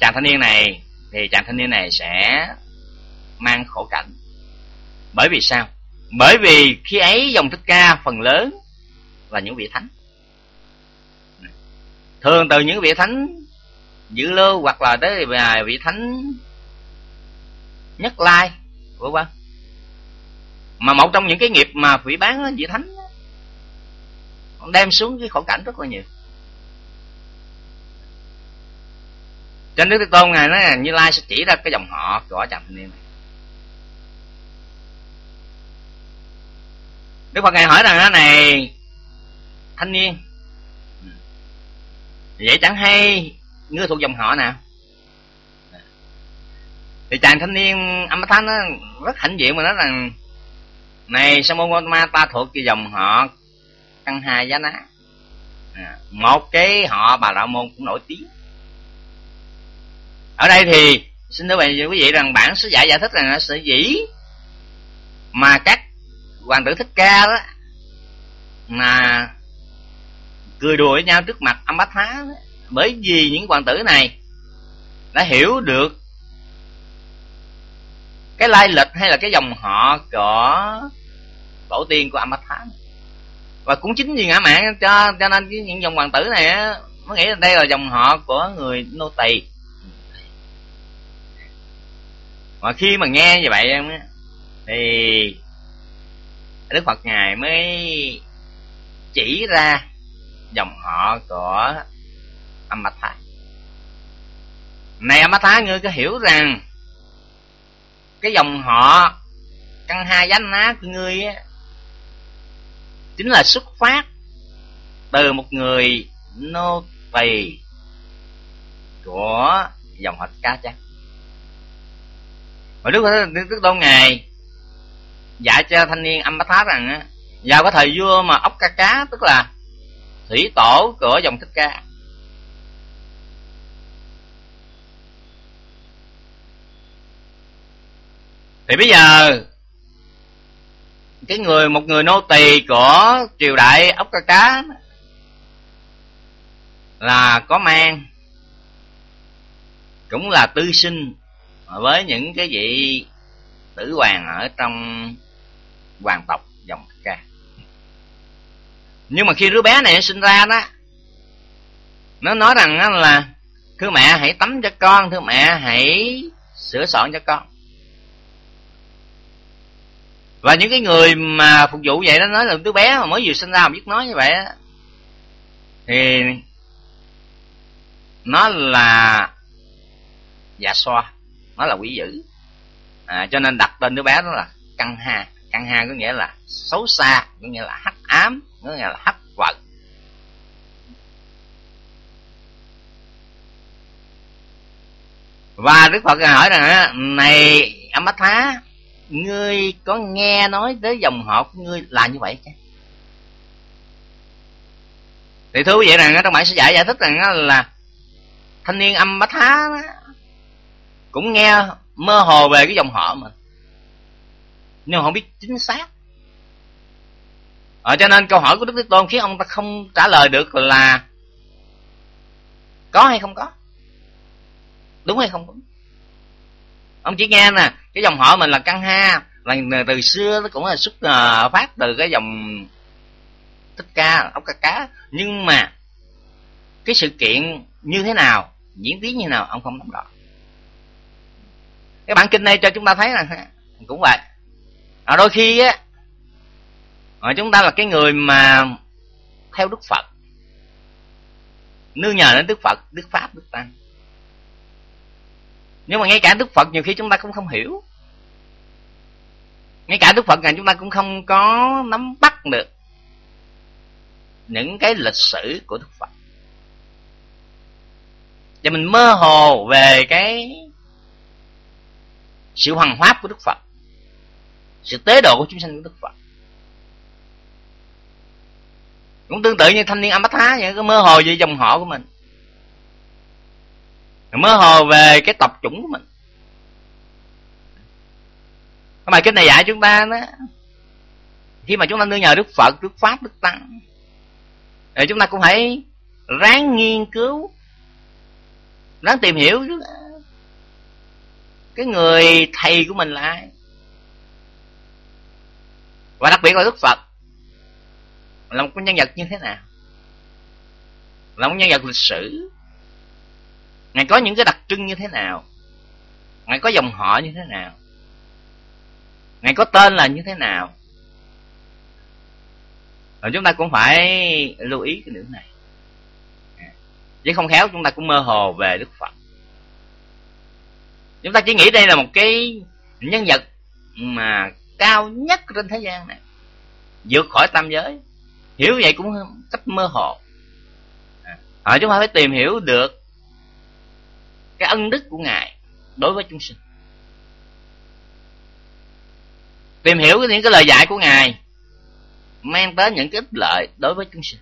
chàng thanh niên này, thì chàng thanh niên này sẽ mang khổ cảnh. Bởi vì sao? Bởi vì khi ấy dòng thích ca phần lớn là những vị thánh. Thường từ những vị thánh giữ lưu hoặc là tới vị à, thánh nhất lai của vân. Mà một trong những cái nghiệp mà phỉ bán vị thánh đem xuống cái khổ cảnh rất là nhiều. Trên đức thế tôn ngài nói là như lai sẽ chỉ ra cái dòng họ của chàng thanh niên này. Đức phật ngài hỏi rằng đó này thanh niên vậy chẳng hay ngươi thuộc dòng họ nào? Thì chàng thanh niên âm thanh nó rất hãnh diện mà nói rằng này sa môn Ma ta thuộc cái dòng họ căn hai giá ná. À, một cái họ bà đạo môn cũng nổi tiếng ở đây thì xin thưa quý vị rằng bản sứ giải giải thích rằng sở dĩ mà các hoàng tử thích ca đó mà cười đùa với nhau trước mặt âm bách thá đó, bởi vì những hoàng tử này đã hiểu được cái lai lịch hay là cái dòng họ của tổ tiên của Amatha và cũng chính vì ngã mạng cho cho nên những dòng hoàng tử này á nó nghĩ là đây là dòng họ của người nô tỳ. Mà khi mà nghe như vậy em thì đức phật ngài mới chỉ ra dòng họ của Amatha. Này Amatha, ngươi có hiểu rằng cái dòng họ căn hai danh á của ngươi á, chính là xuất phát từ một người nô tỳ của dòng họ cá chăng và đức đức tôn ngài dạy cho thanh niên âm bát thá rằng á, vào cái thời vua mà ốc ca cá, tức là thủy tổ của dòng thích ca. Thì bây giờ, cái người một người nô tỳ của triều đại ốc ca cá là có mang, cũng là tư sinh với những cái vị tử hoàng ở trong hoàng tộc dòng ca. Nhưng mà khi đứa bé này sinh ra đó nó nói rằng là thưa mẹ hãy tắm cho con thưa mẹ hãy sửa soạn cho con. Và những cái người mà phục vụ vậy đó nói là đứa bé mà mới vừa sinh ra mà biết nói như vậy đó, thì nó là dạ xoa nó là quỷ dữ. À, cho nên đặt tên đứa bé đó là căn ha. Căn ha có nghĩa là xấu xa có nghĩa là hắc ám có nghĩa là hắc vật và đức phật hỏi rằng này âm bách thá ngươi có nghe nói tới dòng họ của ngươi là như vậy chứ? Thì thú vậy rằng trong bản sẽ giải giải thích rằng là thanh niên âm bách thá cũng nghe mơ hồ về cái dòng họ mà. Nhưng mà không biết chính xác. Ở cho nên câu hỏi của đức thế tôn khiến ông ta không trả lời được là có hay không có? Đúng hay không đúng? Ông chỉ nghe nè cái dòng họ mình là căn ha là từ xưa nó cũng là xuất uh, phát từ cái dòng thích ca ốc ca cá. Nhưng mà cái sự kiện như thế nào diễn tiến như nào ông không nắm rõ cái bản kinh này cho chúng ta thấy là cũng vậy. À, đôi khi á à, chúng ta là cái người mà theo đức phật nương nhờ đến đức phật đức pháp đức tăng. Nhưng mà ngay cả đức phật nhiều khi chúng ta cũng không hiểu. Ngay cả đức phật này chúng ta cũng không có nắm bắt được những cái lịch sử của đức phật. Và mình mơ hồ về cái sự hoàng pháp của đức phật. Sự tế độ của chúng sanh của đức phật. Cũng tương tự như thanh niên Amatha vậy, cái mơ hồ về dòng họ của mình. Mơ hồ về cái tập chủng của mình. Cái bài kinh này dạy chúng ta đó, khi mà chúng ta nương nhờ đức phật, đức pháp, đức tăng, thì chúng ta cũng phải ráng nghiên cứu, ráng tìm hiểu cái người thầy của mình là ai? Và đặc biệt là đức phật. Là một nhân vật như thế nào? Là một nhân vật lịch sử. Ngài có những cái đặc trưng như thế nào? Ngài có dòng họ như thế nào? Ngài có tên là như thế nào? Rồi chúng ta cũng phải lưu ý cái điểm này. Chứ không khéo chúng ta cũng mơ hồ về đức phật chúng ta chỉ nghĩ đây là một cái nhân vật mà cao nhất trên thế gian này. Vượt khỏi tam giới. Hiểu vậy cũng cách mơ hồ. À, à, chúng ta phải tìm hiểu được cái ân đức của ngài đối với chúng sinh. Tìm hiểu những cái lời dạy của ngài mang tới những cái ích lợi đối với chúng sinh.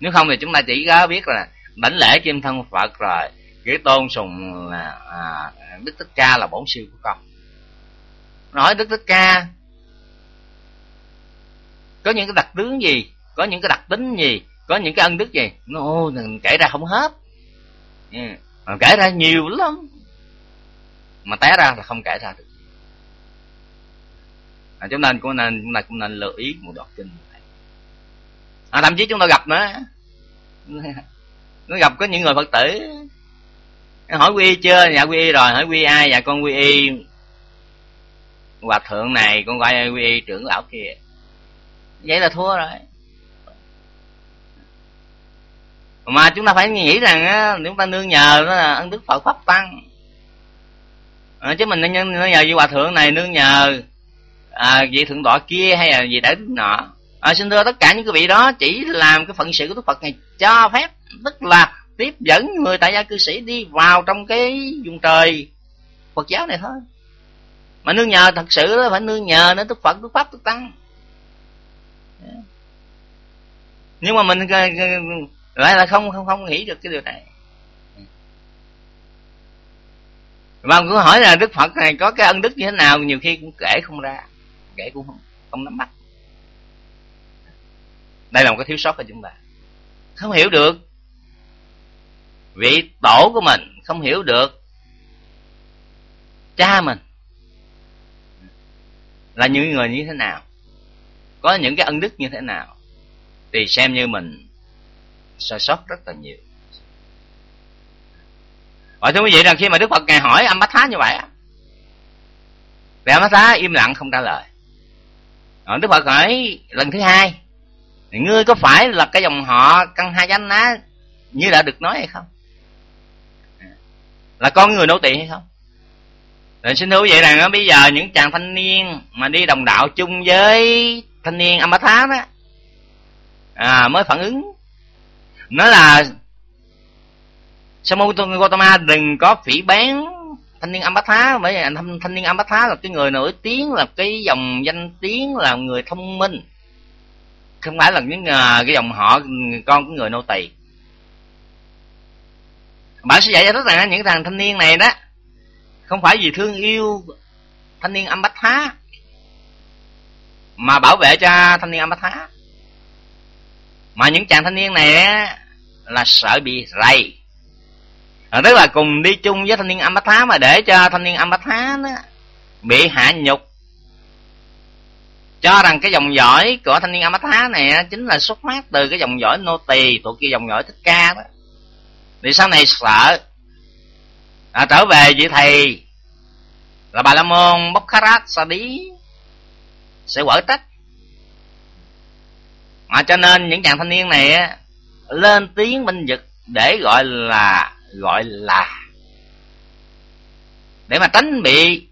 Nếu không thì chúng ta chỉ có biết là đảnh lễ kim thân phật rồi chỉ tôn sùng là à, đức thích ca là bổn sư của con. Nói đức thích ca có những cái đặc tướng gì? Có những cái đặc tính gì? Có những cái ân đức gì? Nó kể ra không hết. Ừ, Mà kể ra nhiều lắm. Mà té ra là không kể ra được. À, chúng ta cũng nên chúng ta cũng nên lưu ý một đoạn kinh này à, thậm chí chúng ta gặp nữa. Nó gặp có những người phật tử hỏi quy y chưa? Dạ quy y rồi. Hỏi quy y ai? Dạ con quy y hòa thượng này con gọi quy y trưởng lão kia. Vậy là thua rồi. Mà chúng ta phải nghĩ rằng á, chúng ta nương nhờ đó là ân đức phật pháp tăng. À, chứ mình nương nhờ vị hòa thượng này nương nhờ à, vị thượng tọa kia hay là vị đại đức nọ. À, xin thưa tất cả những cái vị đó chỉ làm cái phận sự của đức phật này cho phép. Tức là tiếp dẫn người tại gia cư sĩ đi vào trong cái vùng trời. Phật giáo này thôi. Mà nương nhờ thật sự đó phải nương nhờ đến đức phật, đức pháp, đức tăng. Nhưng mà mình lại là không không không nghĩ được cái điều này. Và cứ hỏi là đức phật này có cái ân đức như thế nào, nhiều khi cũng kể không ra, kể cũng không không nắm bắt. Đây là một cái thiếu sót của chúng ta. Không hiểu được vị tổ của mình không hiểu được cha mình là những người như thế nào, có những cái ân đức như thế nào, thì xem như mình sai sót rất là nhiều. Và thưa quý vị rằng khi mà đức phật ngài hỏi âm bát thá như vậy thì âm bát thá im lặng không trả lời. Rồi đức phật hỏi lần thứ hai, ngươi có phải là cái dòng họ căn hai chánh ná như đã được nói hay không? Là con người nô tỳ hay không? Rồi xin thưa quý vị rằng bây giờ những chàng thanh niên mà đi đồng đạo chung với thanh niên âm thá đó à, mới phản ứng. Nói là Samuel Gautama đừng có phỉ bán thanh niên âm thá bởi vì thanh, thanh niên âm thá là cái người nổi tiếng là cái dòng danh tiếng là người thông minh. Không phải là những à, cái dòng họ con của người nô tỳ bạn sẽ dạy cho tất cả những thằng thanh niên này đó. Không phải vì thương yêu thanh niên âm bách thá mà bảo vệ cho thanh niên âm bách thá mà những chàng thanh niên này là sợ bị rầy. À, tức là cùng đi chung với thanh niên âm bách thá mà để cho thanh niên âm bách thá đó bị hạ nhục. Cho rằng cái dòng dõi của thanh niên âm bách thá này chính là xuất phát từ cái dòng dõi nô tỳ thuộc cái dòng dõi thích ca đó thì sau này sợ. À, trở về vị thầy là bà la môn bokharat sa đí. Sẽ quở trách. Mà cho nên những chàng thanh niên này á, lên tiếng binh vực để gọi là gọi là. Để mà tránh bị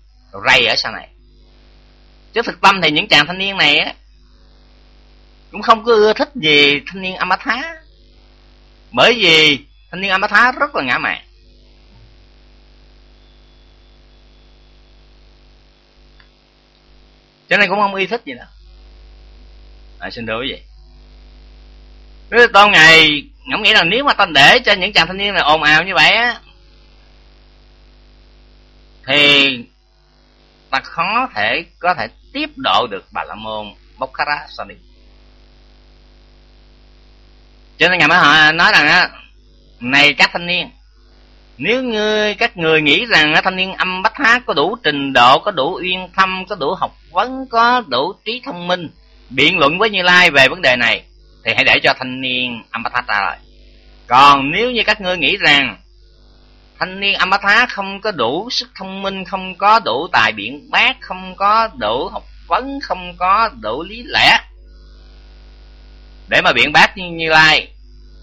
rầy ở sau này. Chứ thực tâm thì những chàng thanh niên này á cũng không có ưa thích gì thanh niên amatha bởi vì thanh niên amatha rất là ngã mạn. Cho nên cũng không y thích gì đâu à, xin thưa quý vị. Thế tôn ngày ngẫm nghĩ là nếu mà ta để cho những chàng thanh niên này ồn ào như vậy á thì ta khó thể có thể tiếp độ được bà la môn Bokhara Sani cho nên ngài mới họ nói rằng á này các thanh niên, nếu như các người nghĩ rằng thanh niên âm bách hát có đủ trình độ, có đủ uyên thâm, có đủ học vấn, có đủ trí thông minh, biện luận với như lai về vấn đề này, thì hãy để cho thanh niên âm bách hát ra lời. Còn nếu như các ngươi nghĩ rằng thanh niên âm bách hát không có đủ sức thông minh, không có đủ tài biện bác, không có đủ học vấn, không có đủ lý lẽ để mà biện bác như như lai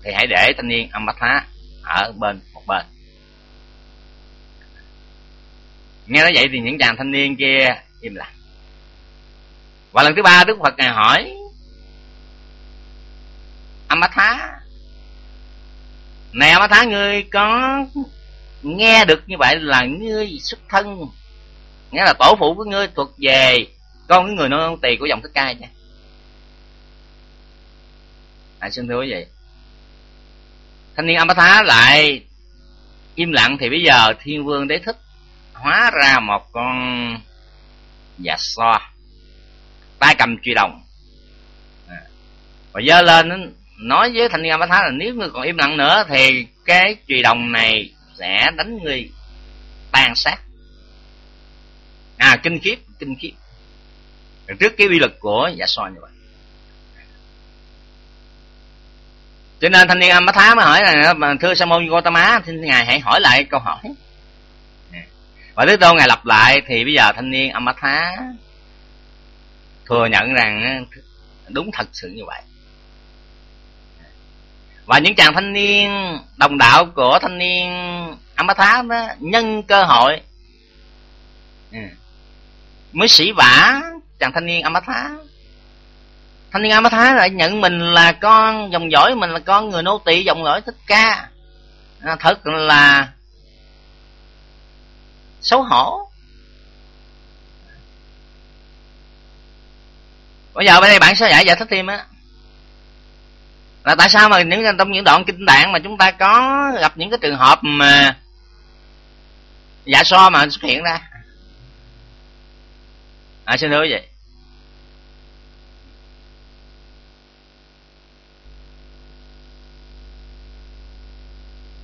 thì hãy để thanh niên âm bách há ở bên một bên. Nghe nói vậy thì những chàng thanh niên kia im lặng. Và lần thứ ba đức phật ngài hỏi Amatha này Amatha ngươi có nghe được như vậy là ngươi xuất thân nghĩa là tổ phụ của ngươi thuộc về con cái người nô tỳ của dòng thích ca nha à, xin thưa quý vị thanh niên Amatha lại im lặng thì bây giờ thiên vương đế thích hóa ra một con dạ so, tay cầm truy đồng. À. Và dơ lên nói với thanh niên Amatha là nếu ngươi còn im lặng nữa thì cái truy đồng này sẽ đánh ngươi tan sát. À kinh khiếp kinh khiếp trước cái uy lực của dạ so như vậy. Cho nên thanh niên âm thá mới hỏi là thưa sa môn Gotama thì ngài hãy hỏi lại câu hỏi. Và đức tôn ngài lặp lại, thì bây giờ thanh niên âm thá thừa nhận rằng ờ, đúng thật sự như vậy. Và những chàng thanh niên đồng đạo của thanh niên Amatha đó, nhân cơ hội ừ, mới sĩ vả chàng thanh niên Amatha thanh niên Amatha lại nhận mình là con dòng dõi mình là con người nô tỳ dòng dõi thích ca. À, thật là xấu hổ. Bây giờ bên đây bạn sẽ giải giải thích thêm á. Là tại sao mà những trong những đoạn kinh tạng mà chúng ta có gặp những cái trường hợp mà giả so mà xuất hiện ra? À xin thưa vậy.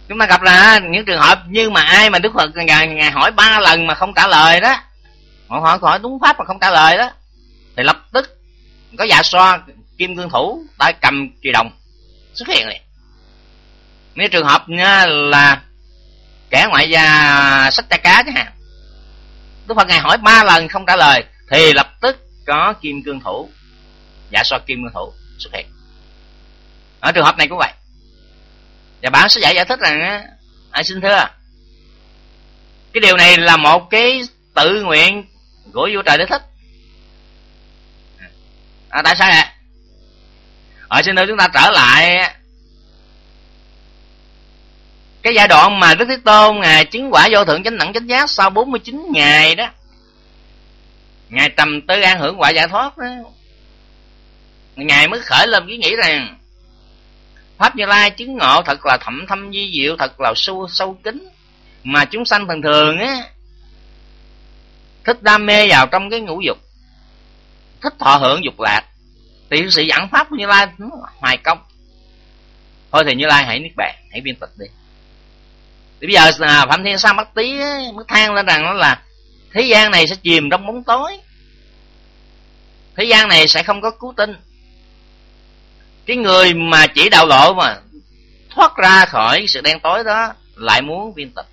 Chúng ta gặp là những trường hợp như mà ai mà đức phật ngày ngày hỏi ba lần mà không trả lời đó. Họ hỏi hỏi đúng pháp mà không trả lời đó. Thì lập tức có dạ so kim cương thủ tay cầm chùy đồng xuất hiện liền. Mấy trường hợp nha là kẻ ngoại gia sách tay cá chẳng hạn, đức phật ngày hỏi ba lần không trả lời thì lập tức có kim cương thủ dạ so kim cương thủ xuất hiện. Ở trường hợp này cũng vậy và bạn sẽ giải giải thích rằng ai xin thưa? Cái điều này là một cái tự nguyện của vua trời đế thích. À, tại sao vậy? Ở xin thưa chúng ta trở lại cái giai đoạn mà Đức Thế Tôn ngài chứng quả vô thượng chánh đẳng chánh giác sau 49 ngày đó. Ngài trầm tư an hưởng quả giải thoát đó. Ngài mới khởi lên cái nghĩ rằng pháp như lai chứng ngộ thật là thậm thâm di diệu thật là sâu sâu kín mà chúng sanh thường thường á thích đam mê vào trong cái ngũ dục thích thọ hưởng dục lạc. Thì sự dẫn pháp của như lai nó hoài công. Thôi thì như lai hãy niết bàn hãy viên tịch đi. Thì bây giờ à, phạm thiên sa mắt tí mới than lên rằng nó là thế gian này sẽ chìm trong bóng tối. Thế gian này sẽ không có cứu tinh cái người mà chỉ đạo lộ mà thoát ra khỏi sự đen tối đó lại muốn viên tịch.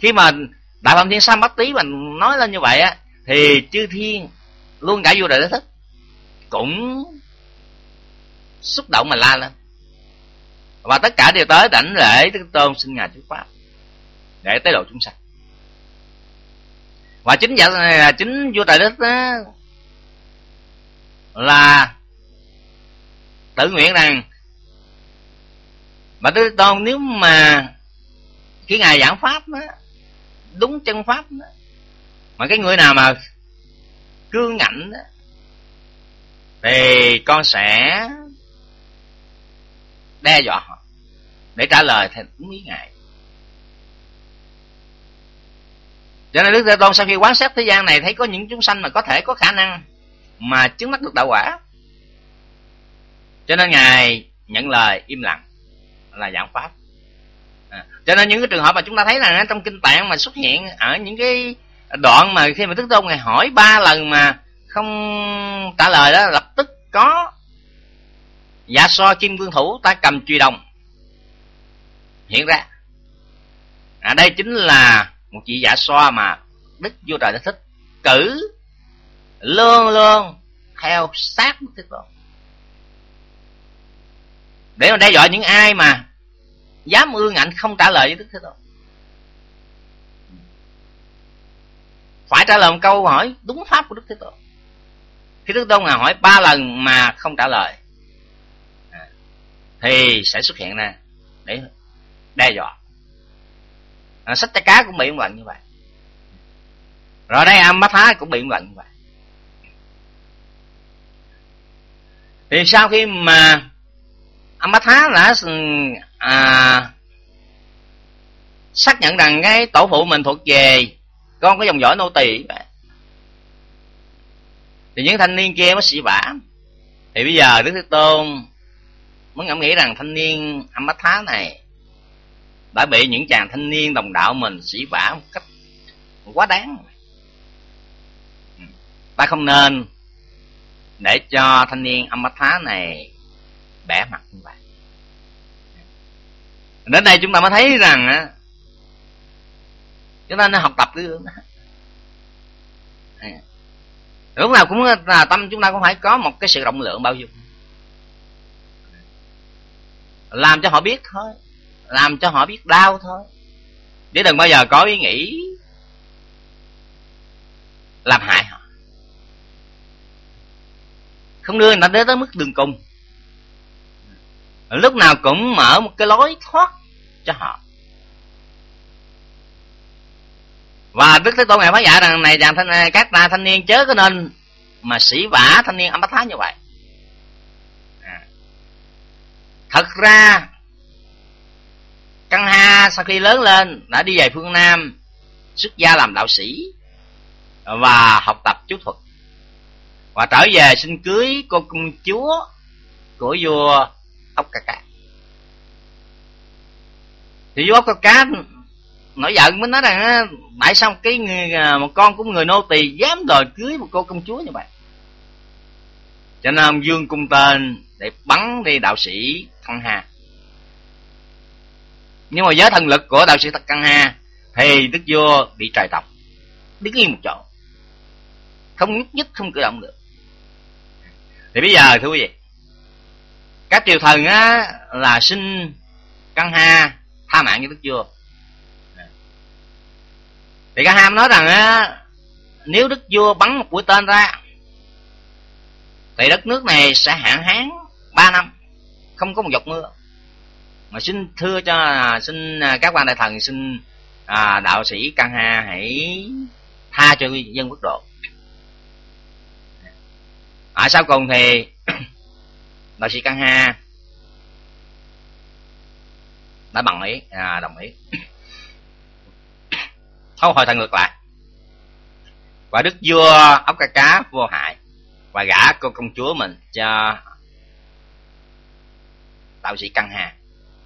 Khi mà đại phạm thiên sam bát tí mà nói lên như vậy á, thì chư thiên luôn cả vô đời thích cũng xúc động mà la lên. Và tất cả đều tới đảnh lễ đức tôn xin ngài thuyết pháp để tế độ chúng sanh. Và chính vậy là chính vua trời đức đó là tự nguyện rằng mà đức tôn nếu mà khi ngài giảng pháp đó, đúng chân pháp đó, mà cái người nào mà cương ngạnh đó, thì con sẽ đe dọa họ để trả lời theo đúng ý ngài. Cho nên đức thế tôn sau khi quán sát thế gian này thấy có những chúng sanh mà có thể có khả năng mà chứng mắt được đạo quả cho nên ngài nhận lời im lặng là giảng pháp. À, cho nên những cái trường hợp mà chúng ta thấy là trong kinh tạng mà xuất hiện ở những cái đoạn mà khi mà đức tôn ngài hỏi ba lần mà không trả lời đó lập tức có dạ so kim cương thủ ta cầm truy đồng. Hiện ra. À, đây chính là một chị giả so mà đức vua trời đã thích cử lương lương theo sát đức thế tôn để mà đe dọa những ai mà dám ương ảnh không trả lời với đức thế tôn. Phải trả lời một câu hỏi đúng pháp của đức thế tôn. Khi đức tôn ngài hỏi ba lần mà không trả lời à, thì sẽ xuất hiện ra để đe dọa. À, sách tay cá cũng bị một như vậy. Rồi đây âm bát thái cũng bị một như vậy. Thì sau khi mà Amatha đã à, xác nhận rằng cái tổ phụ mình thuộc về con có dòng dõi nô tỳ. Thì những thanh niên kia mới sĩ vả. Thì bây giờ đức thế tôn mới ngẫm nghĩ rằng thanh niên Amatha này đã bị những chàng thanh niên đồng đạo mình sĩ vả một cách quá đáng. Ta không nên để cho thanh niên Amatha thá này bẻ mặt như vậy. Đến đây chúng ta mới thấy rằng á, chúng ta nên học tập cái hướng đó. Lúc nào cũng là tâm chúng ta cũng phải có một cái sự rộng lượng bao dung. Làm cho họ biết thôi, làm cho họ biết đau thôi. Chứ đừng bao giờ có ý nghĩ làm hại họ. Không đưa người ta đến tới mức đường cùng lúc nào cũng mở một cái lối thoát cho họ. Và đức thế tôn ngài phá dạy rằng, này rằng thanh các ta thanh niên chớ có nên mà sĩ vả thanh niên âm bát thái như vậy. À. thật ra, căn ha sau khi lớn lên đã đi về phương nam xuất gia làm đạo sĩ và học tập chú thuật. Và trở về xin cưới cô công chúa của vua ốc cà cá thì vua ốc cà cá nổi giận mới nói rằng tại sao cái người, à, một con của người nô tỳ dám đòi cưới một cô công chúa như vậy. Cho nên ông dương cung tên để bắn đi đạo sĩ thăng hà. Nhưng mà với thần lực của đạo sĩ Thăng Hà Ha thì đức vua bị trời tộc đứng yên một chỗ. Không nhúc nhích không cử động được. Thì bây giờ thưa quý vị các triều thần á là xin căn Ha tha mạng cho đức vua thì căn ham nói rằng á nếu đức vua bắn một mũi tên ra thì đất nước này sẽ hạn hán ba năm không có một giọt mưa. Mà xin thưa cho xin à, các quan đại thần xin à, đạo sĩ căn ha hãy tha cho dân quốc độ. Ở sau cùng thì đạo sĩ căn ha. Đã bằng ý. À, đồng ý. Thấu hồi thần ngược lại. Và đức vua ốc ca cá vô hại và gả cô công chúa mình cho đạo sĩ căn hà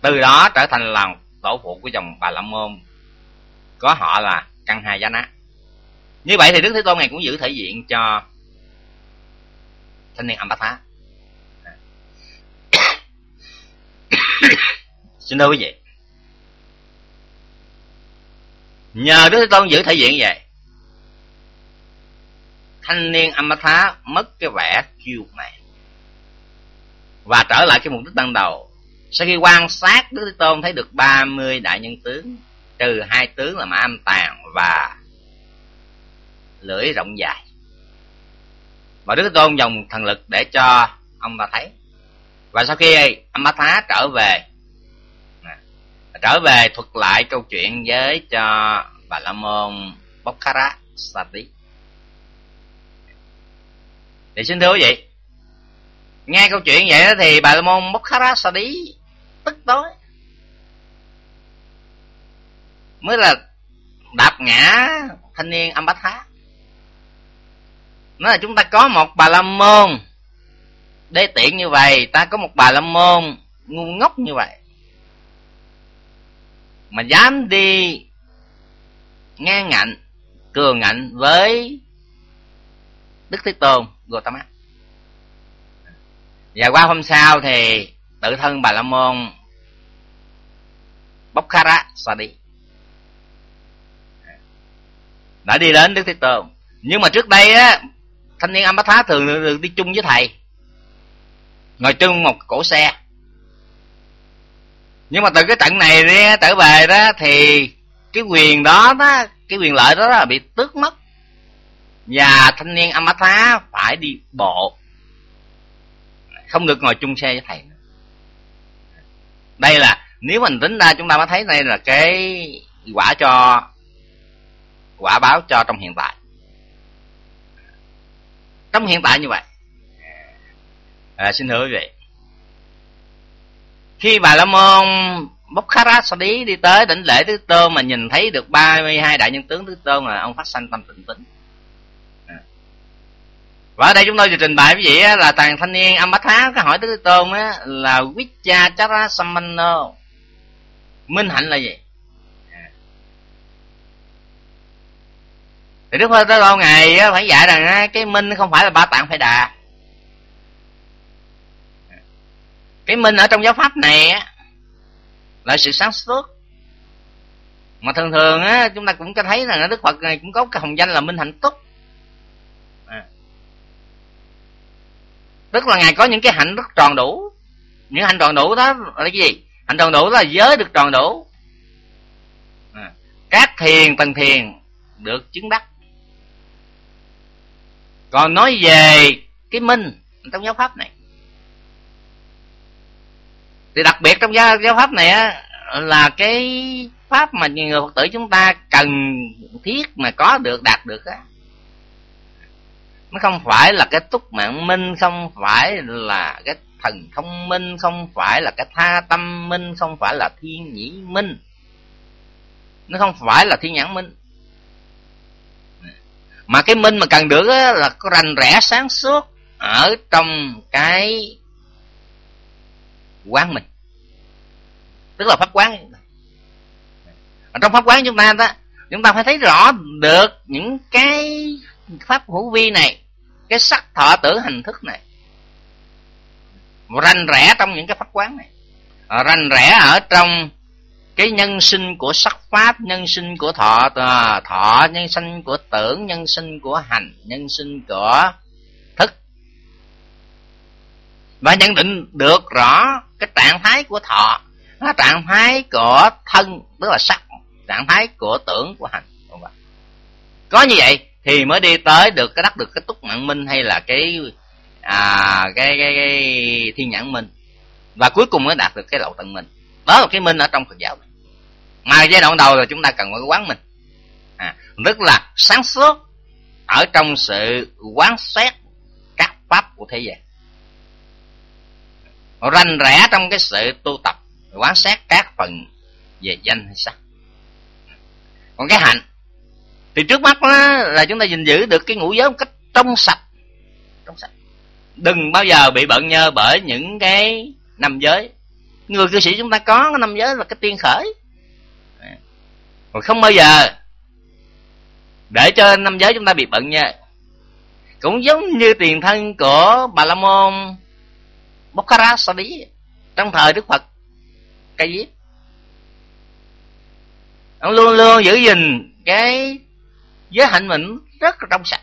từ đó trở thành lòng tổ phụ của dòng bà la môn. Có họ là căn hà giá nát như vậy thì đức thế tôn này cũng giữ thể diện cho thanh niên âm bát thá xin thưa quý vị. Nhờ đức thế tôn giữ thể diện vậy, thanh niên âm thá mất cái vẻ kiêu mạn. Và trở lại cái mục đích ban đầu. Sau khi quan sát đức thế tôn thấy được 30 đại nhân tướng, trừ hai tướng là mã âm tàn và lưỡi rộng dài. Và đức thế tôn dùng thần lực để cho ông ta thấy. Và sau khi amatha bá thá trở về trở về thuật lại câu chuyện với cho bà la môn bokhara sati thì xin thưa quý vị, nghe câu chuyện vậy đó thì bà la môn bokhara sati tức tối, mới là đạp ngã thanh niên âm bát thá nói là chúng ta có một bà la môn đê tiện như vậy, ta có một bà la môn ngu ngốc như vậy mà dám đi ngang ngạnh, cường ngạnh với đức thế tôn, gotama. Và qua hôm sau thì tự thân bà la môn Bokhara Sadi đã đi đến Đức Thế Tôn. Nhưng mà trước đây á, thanh niên Ambatha thường được đi chung với thầy, ngồi chung một cổ xe nhưng mà từ cái trận này đi trở về đó thì cái quyền đó đó cái quyền lợi đó là bị tước mất. Và thanh niên Ambatha phải đi bộ. Không được ngồi chung xe với thầy đây là nếu mình tính ra chúng ta mới thấy đây là cái quả cho quả báo cho trong hiện tại. Trong hiện tại như vậy. À, xin hứa quý vị khi bà la môn bốc khát sa đi đi tới đỉnh lễ thứ tôn mà nhìn thấy được 32 đại nhân tướng thứ tôn là ông phát sanh tâm tịnh tính à. và ở đây chúng tôi vừa trình bày quý vị là tàng thanh niên âm bát thá cái hỏi thứ Tôn á là Vicha Chara Samano minh hạnh là gì? À. Thì đức phật tới lâu ngày phải dạy rằng cái minh không phải là ba tạng phải đạt cái minh ở trong giáo pháp này á, là sự sáng suốt. Mà thường thường á, chúng ta cũng cho thấy rằng đức phật này cũng có cái hồng danh là minh hạnh túc. À. tức là ngài có những cái hạnh rất tròn đủ. Những hạnh tròn đủ đó là cái gì? Hạnh tròn đủ là giới được tròn đủ. À. các thiền, tầng thiền được chứng đắc. Còn nói về cái minh trong giáo pháp này thì đặc biệt trong giáo, giáo pháp này á là cái pháp mà người phật tử chúng ta cần thiết mà có được đạt được á. Nó không phải là cái túc mạng minh không phải là cái thần thông minh không phải là cái tha tâm minh không phải là thiên nhĩ minh. Nó không phải là thiên nhãn minh. Mà cái minh mà cần được á, là có rành rẽ sáng suốt ở trong cái quán mình. Tức là pháp quán. Ở trong pháp quán chúng ta đó, chúng ta phải thấy rõ được những cái pháp hữu vi này, cái sắc, thọ tưởng hình thức này. Rành rẽ trong những cái pháp quán này. Ờ, rành rẽ ở trong cái nhân sinh của sắc pháp, nhân sinh của thọ ờ, thọ, nhân sinh của tưởng, nhân sinh của hành, nhân sinh của thức và nhận định được rõ cái trạng thái của thọ. Là trạng thái của thân tức là sắc. Trạng thái của tưởng của hành. Có như vậy thì mới đi tới được cái đắc được cái túc mạng minh hay là cái à cái cái, cái thiên nhãn minh. Và cuối cùng mới đạt được cái lậu tận minh. Đó là cái minh ở trong phật giáo. Này mà giai đoạn đầu là chúng ta cần phải quán mình à, rất là sáng suốt ở trong sự quán xét các pháp của thế gian ranh rẽ trong cái sự tu tập quán xét các phần về danh hay sắc. Còn cái hạnh, thì trước mắt đó là chúng ta gìn giữ được cái ngũ giới một cách trong sạch trong sạch. Đừng bao giờ bị bận nhơ bởi những cái năm giới. Người cư sĩ chúng ta có cái năm giới là cái tiên khởi. Còn không bao giờ để cho năm giới chúng ta bị bận nhơ. Cũng giống như tiền thân của bà la môn Bokhara Sadi trong thời Đức Phật cây diếp ông luôn luôn giữ gìn cái giới hạnh mình rất là trong sạch.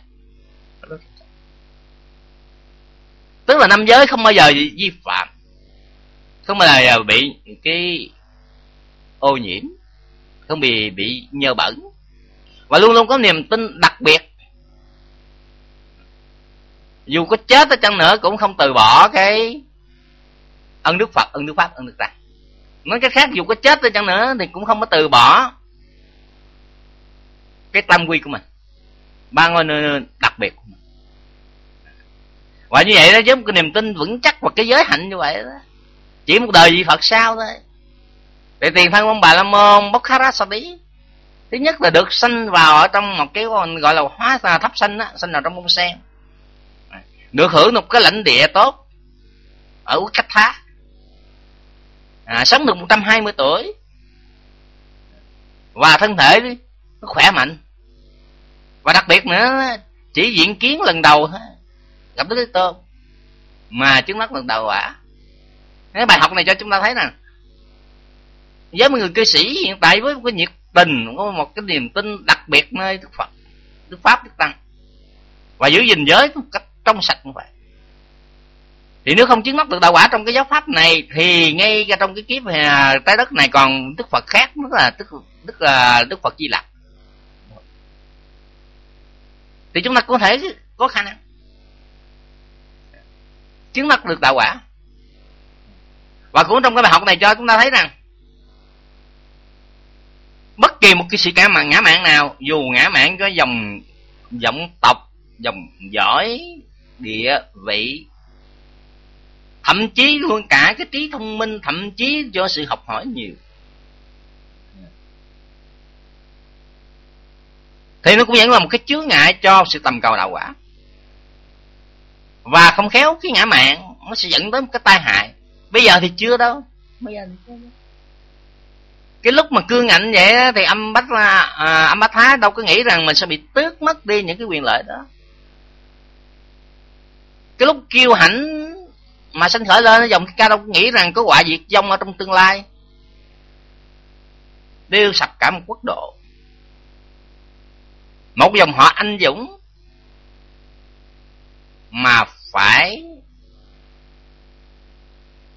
Tức là năm giới không bao giờ vi phạm. Không bao giờ bị cái ô nhiễm. Không bị bị nhơ bẩn. Và luôn luôn có niềm tin đặc biệt. Dù có chết ở chăng nữa cũng không từ bỏ cái ân đức phật, ân đức pháp, ân đức tăng. Nói cái khác dù có chết đi chăng nữa thì cũng không có từ bỏ cái tâm quy của mình. Ba ngôi nơi đặc biệt của mình. Và như vậy đó chứ cái niềm tin vững chắc và cái giới hạnh như vậy đó, chỉ một đời vị phật sao thôi. Để tiền thân ông bà la môn, bốc khá sa tí thứ nhất là được sinh vào ở trong một cái gọi là hóa thấp sinh á sinh vào trong bông sen. Được hưởng một cái lãnh địa tốt ở cách thá à, sống được 120 tuổi. Và thân thể nó khỏe mạnh. Và đặc biệt nữa chỉ diện kiến lần đầu gặp Đức Thế Tôn. Mà chứng mắt lần đầu quả cái bài học này cho chúng ta thấy nè. Với một người cư sĩ hiện tại với một cái nhiệt tình có một cái niềm tin đặc biệt nơi Đức Phật Đức Pháp Đức Tăng. Và giữ gìn giới một cách trong sạch như vậy thì nếu không chứng mắt được đạo quả trong cái giáo pháp này, thì ngay trong cái kiếp à, trái đất này còn đức phật khác, tức là đức đức là đức phật di lặc. Thì chúng ta có thể có khả năng chứng mắt được đạo quả. Và cũng trong cái bài học này cho chúng ta thấy rằng, bất kỳ một cái sự cả mạng, ngã mạng nào, dù ngã mạng có dòng dòng tộc, dòng giỏi địa, vị thậm chí luôn cả cái trí thông minh thậm chí do sự học hỏi nhiều. Thì nó cũng vẫn là một cái chướng ngại cho sự tầm cầu đạo quả. Và không khéo cái ngã mạng nó sẽ dẫn đến một cái tai hại. Bây giờ thì chưa đâu. Bây giờ thì chưa đâu. cái lúc mà cương ngạnh vậy thì âm bách à, âm bách thái đâu có nghĩ rằng mình sẽ bị tước mất đi những cái quyền lợi đó. Cái lúc kiêu hãnh mà sanh khởi lên, dòng ca đâu nghĩ rằng có quả diệt vong ở trong tương lai. Đều sập cả một quốc độ. Một dòng họ anh dũng mà phải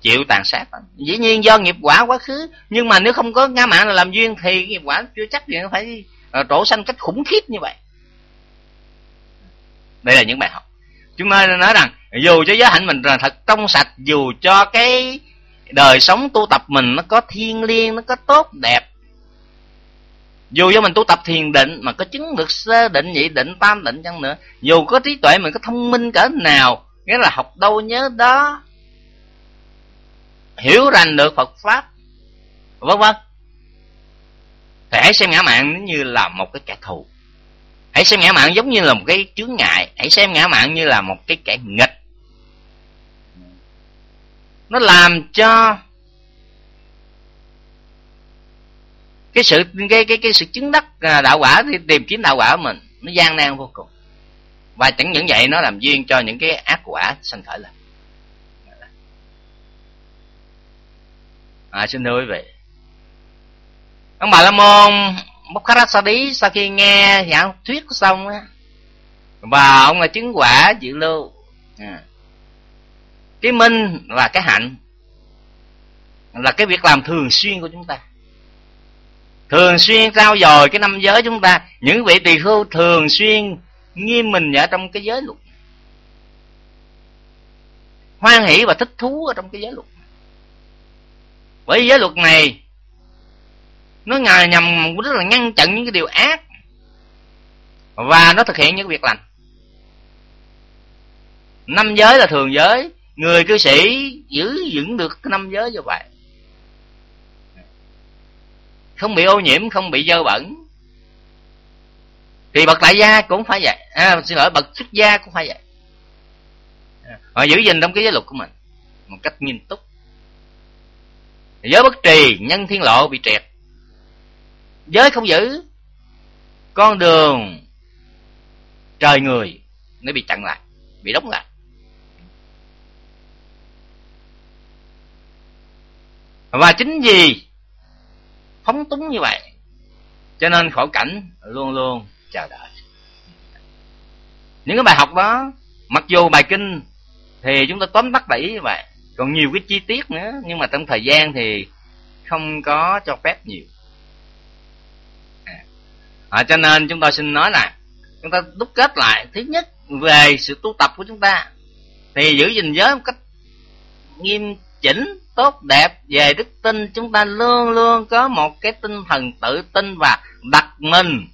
chịu tàn sát. Dĩ nhiên do nghiệp quả quá khứ, nhưng mà nếu không có ngã mạng là làm duyên thì nghiệp quả chưa chắc gì nó phải ờ, trổ sanh cách khủng khiếp như vậy. Đây là những bài học chúng ta nói rằng, dù cho giới hạnh mình là thật trong sạch, dù cho cái đời sống tu tập mình nó có thiên liêng, nó có tốt, đẹp, dù cho mình tu tập thiền định mà có chứng được sơ định, nhị định, tam định chăng nữa, dù có trí tuệ mình có thông minh cỡ nào, nghĩa là học đâu nhớ đó, hiểu rành được Phật pháp, vân vân. Thì hãy xem ngã mạng như là một cái kẻ thù hãy xem ngã mạn giống như là một cái chướng ngại. Hãy xem ngã mạn như là một cái kẻ nghịch. Nó làm cho cái sự cái cái cái sự chứng đắc à, đạo quả thì tìm kiếm đạo quả của mình nó gian nan vô cùng. Và chẳng những vậy nó làm duyên cho những cái ác quả sanh khởi lên. À, xin thưa quý vị. Ông bà la môn Mokharasadi sau khi nghe giảng thuyết xong á và ông là chứng quả dự lưu. À. cái minh là cái hạnh, là cái việc làm thường xuyên của chúng ta. Thường xuyên trao dồi cái năm giới chúng ta, những vị tỳ khưu thường xuyên nghiêm mình ở trong cái giới luật. Hoan hỷ và thích thú ở trong cái giới luật. Bởi giới luật này nó ngài nhằm rất là ngăn chặn những cái điều ác và nó thực hiện những việc lành. Năm giới là thường giới người cư sĩ giữ vững được cái năm giới như vậy. Không bị ô nhiễm không bị dơ bẩn. Thì bậc đại gia cũng phải vậy. À, xin lỗi bậc xuất gia cũng phải vậy. À, họ giữ gìn trong cái giới luật của mình một cách nghiêm túc. Giới bất trì nhân thiên lộ bị triệt giới không giữ. Con đường trời người nó bị chặn lại, bị đóng lại. Và chính vì phóng túng như vậy, cho nên khổ cảnh luôn luôn chờ đợi. Những cái bài học đó, mặc dù bài kinh thì chúng ta tóm tắt lại như vậy, còn nhiều cái chi tiết nữa, nhưng mà trong thời gian thì không có cho phép nhiều à, cho nên chúng tôi xin nói là chúng ta đúc kết lại thứ nhất về sự tu tập của chúng ta. Thì giữ gìn giới một cách nghiêm chỉnh tốt đẹp về đức tin. Chúng ta luôn luôn có một cái tinh thần tự tin và đặt mình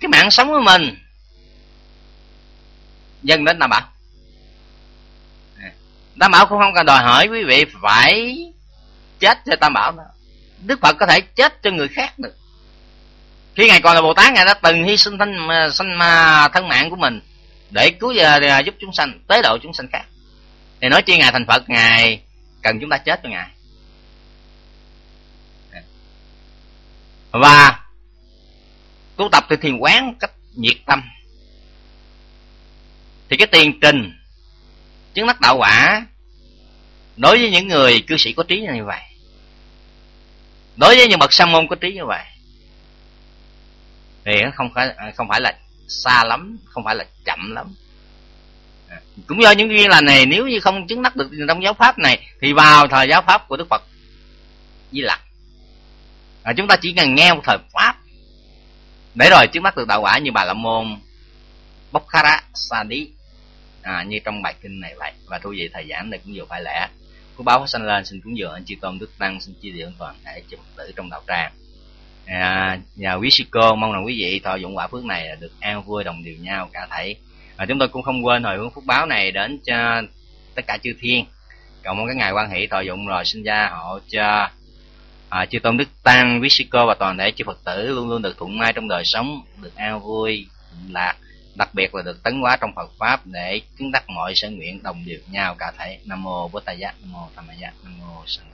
cái mạng sống của mình. Dân đến đảm bảo. À, tam bảo cũng không cần đòi hỏi quý vị phải chết cho tam bảo nữa đức phật có thể chết cho người khác được. Khi ngài còn là bồ tát, ngài đã từng hy sinh thân à, sanh mà thân mạng của mình để cứu à, giờ giúp chúng sanh, tế độ chúng sanh khác. Thì nói chi ngài thành phật, ngài cần chúng ta chết cho ngài. Và tu tập từ thiền quán cách nhiệt tâm. Thì cái tiền trình, chứng đắc đạo quả, đối với những người cư sĩ có trí như vậy đối với những bậc sa môn có trí như vậy thì nó không phải à, không phải là xa lắm không phải là chậm lắm. À, cũng do những duyên lành này nếu như không chứng đắc được trong giáo pháp này thì vào thời giáo pháp của đức phật di lặc. À, chúng ta chỉ cần nghe một thời pháp để rồi chứng đắc được đạo quả như bà la môn bốc khara sa đi à, như trong bài kinh này vậy và thú vị thời giảng này cũng vừa phải lẽ phước báo sanh lên xin cúng dường anh chư tôn đức tăng xin chia điện toàn thể cho phật tử trong đạo tràng. À, nhà quý sư cô mong rằng quý vị thọ dụng quả phước này là được an vui đồng điều nhau cả thảy. Và chúng tôi cũng không quên hồi hướng phúc báo này đến cho tất cả chư thiên. Cầu mong các ngài quan hỷ thọ dụng rồi sinh ra hộ cho à, chư tôn đức tăng quý sư cô và toàn thể chư phật tử luôn luôn được thuận may trong đời sống được an vui lạc đặc biệt là được tấn hóa trong Phật pháp để chứng đắc mọi sở nguyện, đồng đều nhau cả thể. Nam mô bổn tát dạ, nam mô tham gia dạ, nam mô sanh